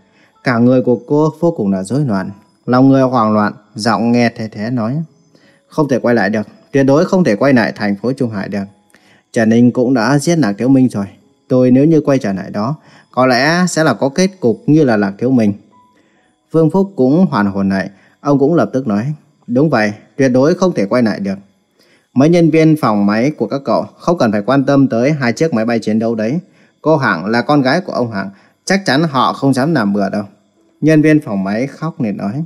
S1: Cả người của cô vô cùng là rối loạn. Lòng người hoảng loạn, giọng nghe thế thế nói. Không thể quay lại được, tuyệt đối không thể quay lại thành phố Trung Hải được. Trần Ninh cũng đã giết Lạc Thiếu Minh rồi. Tôi nếu như quay trở lại đó, có lẽ sẽ là có kết cục như là Lạc Thiếu Minh. Vương Phúc cũng hoàn hồn lại, ông cũng lập tức nói. Đúng vậy, tuyệt đối không thể quay lại được. Mấy nhân viên phòng máy của các cậu không cần phải quan tâm tới hai chiếc máy bay chiến đấu đấy. Cô Hằng là con gái của ông Hằng, chắc chắn họ không dám làm bừa đâu. Nhân viên phòng máy khóc nên nói.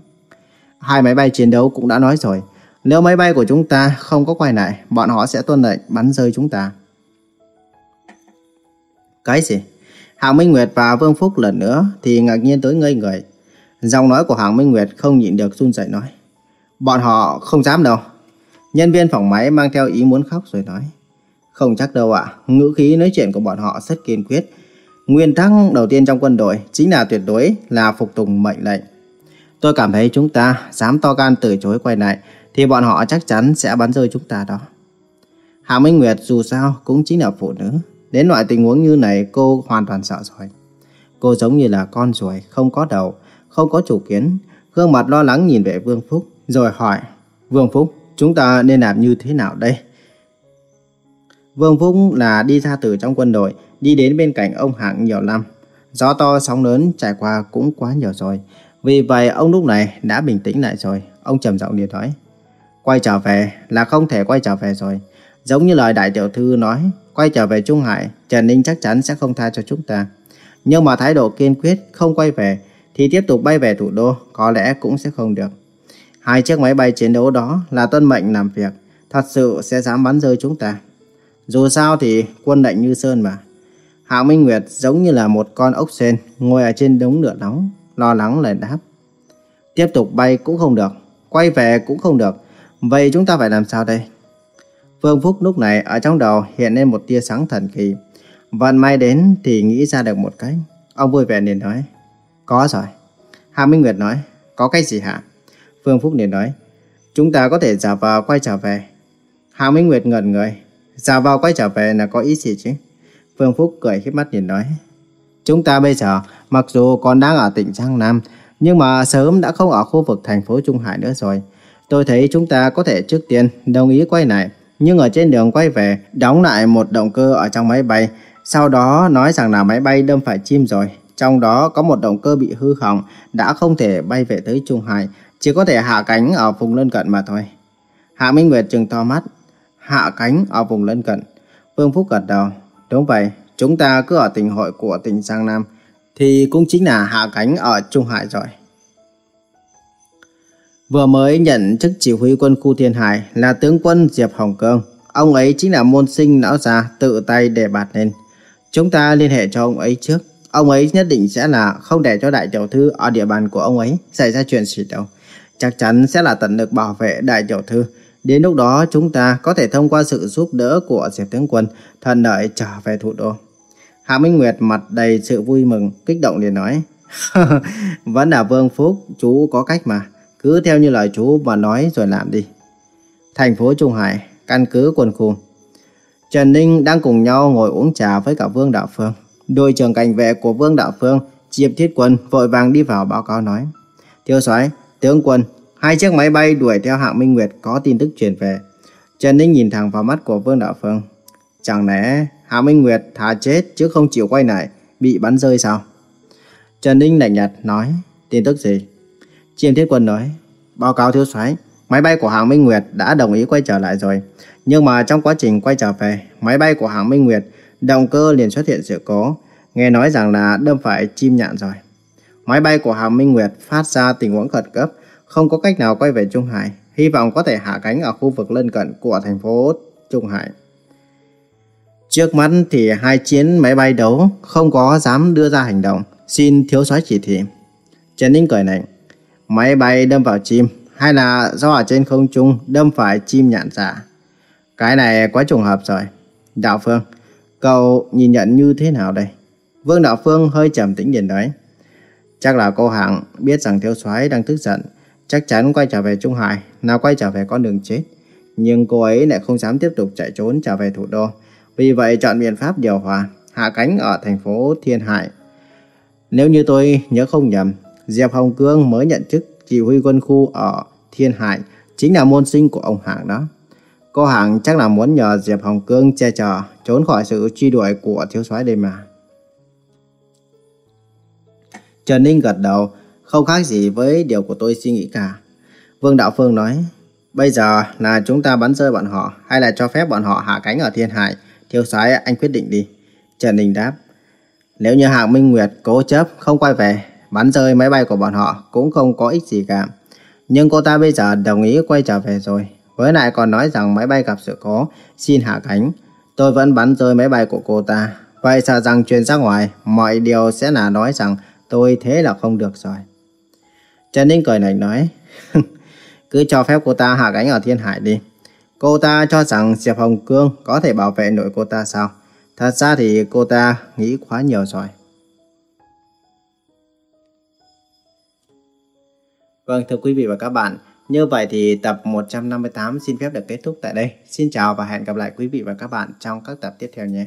S1: Hai máy bay chiến đấu cũng đã nói rồi, nếu máy bay của chúng ta không có quay lại, bọn họ sẽ tuân lệnh bắn rơi chúng ta. Cái gì? Hạng Minh Nguyệt và Vương Phúc lần nữa thì ngạc nhiên tới ngây người. Giọng nói của Hạng Minh Nguyệt không nhịn được run rẩy nói. Bọn họ không dám đâu. Nhân viên phòng máy mang theo ý muốn khóc rồi nói. Không chắc đâu ạ, ngữ khí nói chuyện của bọn họ rất kiên quyết. Nguyên tắc đầu tiên trong quân đội chính là tuyệt đối là phục tùng mệnh lệnh. Tôi cảm thấy chúng ta dám to gan từ chối quay lại thì bọn họ chắc chắn sẽ bắn rơi chúng ta đó. Hạ Minh Nguyệt dù sao cũng chính là phụ nữ. Đến loại tình huống như này cô hoàn toàn sợ rồi. Cô giống như là con ruồi, không có đầu, không có chủ kiến. Gương mặt lo lắng nhìn về Vương Phúc, rồi hỏi, Vương Phúc, chúng ta nên làm như thế nào đây? Vương Phúc là đi ra từ trong quân đội, đi đến bên cạnh ông Hạng nhiều năm. Gió to sóng lớn trải qua cũng quá nhiều rồi. Vì vậy ông lúc này đã bình tĩnh lại rồi. Ông trầm giọng liền nói. Quay trở về là không thể quay trở về rồi. Giống như lời đại tiểu thư nói, quay trở về Trung Hải, Trần Ninh chắc chắn sẽ không tha cho chúng ta. Nhưng mà thái độ kiên quyết không quay về, thì tiếp tục bay về thủ đô có lẽ cũng sẽ không được. Hai chiếc máy bay chiến đấu đó là tuân mệnh làm việc, thật sự sẽ dám bắn rơi chúng ta. Dù sao thì quân lệnh như sơn mà. Hạ Minh Nguyệt giống như là một con ốc sên ngồi ở trên đống lửa nóng, lo lắng lời đáp. Tiếp tục bay cũng không được, quay về cũng không được, vậy chúng ta phải làm sao đây? Phương Phúc lúc này ở trong đầu hiện lên một tia sáng thần kỳ. Vận may đến thì nghĩ ra được một cách. Ông vui vẻ liền nói, có rồi. Hạ Minh Nguyệt nói, có cái gì hả? Phương Phúc liền nói, chúng ta có thể giả vờ quay trở về. Hạ Minh Nguyệt ngẩn người, giả vào quay trở về là có ý gì chứ? Phương Phúc cười khép mắt nhìn nói, chúng ta bây giờ mặc dù còn đang ở tỉnh Giang Nam, nhưng mà sớm đã không ở khu vực thành phố Trung Hải nữa rồi. Tôi thấy chúng ta có thể trước tiên đồng ý quay lại, nhưng ở trên đường quay về, đóng lại một động cơ ở trong máy bay, sau đó nói rằng là máy bay đâm phải chim rồi. Trong đó có một động cơ bị hư hỏng, đã không thể bay về tới Trung Hải, chỉ có thể hạ cánh ở vùng lân cận mà thôi. Hạ Minh Nguyệt trừng to mắt, hạ cánh ở vùng lân cận. Vương Phúc gật đầu, đúng vậy, chúng ta cứ ở tỉnh hội của tỉnh Giang Nam, thì cũng chính là hạ cánh ở Trung Hải rồi. Vừa mới nhận chức chỉ huy quân khu Thiên Hải là tướng quân Diệp Hồng Cương. Ông ấy chính là môn sinh não già tự tay đề bạt lên. Chúng ta liên hệ cho ông ấy trước. Ông ấy nhất định sẽ là không để cho đại tiểu thư ở địa bàn của ông ấy xảy ra chuyện gì đâu. Chắc chắn sẽ là tận lực bảo vệ đại tiểu thư. Đến lúc đó chúng ta có thể thông qua sự giúp đỡ của Diệp tướng quân thuận lợi trở về thủ đô. Hạ Minh Nguyệt mặt đầy sự vui mừng, kích động liền nói. *laughs* Vẫn là Vương Phúc, chú có cách mà. Cứ theo như lời chú mà nói rồi làm đi. Thành phố Trung Hải, căn cứ quân khu. Trần Ninh đang cùng nhau ngồi uống trà với cả Vương Đạo Phương. Đội trưởng cảnh vệ của Vương Đạo Phương, Diệp Thiết Quân vội vàng đi vào báo cáo nói. Thiếu soái, tướng quân, hai chiếc máy bay đuổi theo hạng Minh Nguyệt có tin tức truyền về. Trần Ninh nhìn thẳng vào mắt của Vương Đạo Phương. Chẳng lẽ hạng Minh Nguyệt thà chết chứ không chịu quay lại, bị bắn rơi sao? Trần Ninh lạnh nhạt nói, tin tức gì? Chiêm Thiết Quân nói, báo cáo thiếu soái, máy bay của hạng Minh Nguyệt đã đồng ý quay trở lại rồi. Nhưng mà trong quá trình quay trở về, máy bay của hạng Minh Nguyệt động cơ liền xuất hiện sự cố. Nghe nói rằng là đâm phải chim nhạn rồi. Máy bay của hạng Minh Nguyệt phát ra tình huống khẩn cấp, không có cách nào quay về Trung Hải. Hy vọng có thể hạ cánh ở khu vực lân cận của thành phố Trung Hải. Trước mắt thì hai chiến máy bay đấu không có dám đưa ra hành động, xin thiếu soái chỉ thị. Trần Ninh cười nảnh, máy bay đâm vào chim hay là do ở trên không trung đâm phải chim nhạn giả. Cái này quá trùng hợp rồi. Đạo Phương, cậu nhìn nhận như thế nào đây? Vương Đạo Phương hơi trầm tĩnh điện nói. Chắc là cô Hạng biết rằng thiếu soái đang tức giận, chắc chắn quay trở về Trung Hải, nào quay trở về con đường chết. Nhưng cô ấy lại không dám tiếp tục chạy trốn trở về thủ đô. Vì vậy chọn biện pháp điều hòa, hạ cánh ở thành phố Thiên Hải. Nếu như tôi nhớ không nhầm, Diệp Hồng Cương mới nhận chức chỉ huy quân khu ở Thiên Hải, chính là môn sinh của ông Hạng đó. Cô Hạng chắc là muốn nhờ Diệp Hồng Cương che chở, trốn khỏi sự truy đuổi của thiếu soái đây mà. Trần Ninh gật đầu, không khác gì với điều của tôi suy nghĩ cả. Vương Đạo Phương nói, bây giờ là chúng ta bắn rơi bọn họ hay là cho phép bọn họ hạ cánh ở Thiên Hải? Thiếu soái anh quyết định đi. Trần Đình đáp, nếu như Hạng Minh Nguyệt cố chấp không quay về, bắn rơi máy bay của bọn họ cũng không có ích gì cả. Nhưng cô ta bây giờ đồng ý quay trở về rồi. Với lại còn nói rằng máy bay gặp sự cố, xin hạ cánh. Tôi vẫn bắn rơi máy bay của cô ta. Vậy sợ rằng truyền ra ngoài, mọi điều sẽ là nói rằng tôi thế là không được rồi. Trần Ninh cười lạnh nói, *laughs* cứ cho phép cô ta hạ cánh ở Thiên Hải đi. Cô ta cho rằng Diệp Hồng Cương có thể bảo vệ nổi cô ta sao? Thật ra thì cô ta nghĩ quá nhiều rồi. Vâng thưa quý vị và các bạn, như vậy thì tập 158 xin phép được kết thúc tại đây. Xin chào và hẹn gặp lại quý vị và các bạn trong các tập tiếp theo nhé.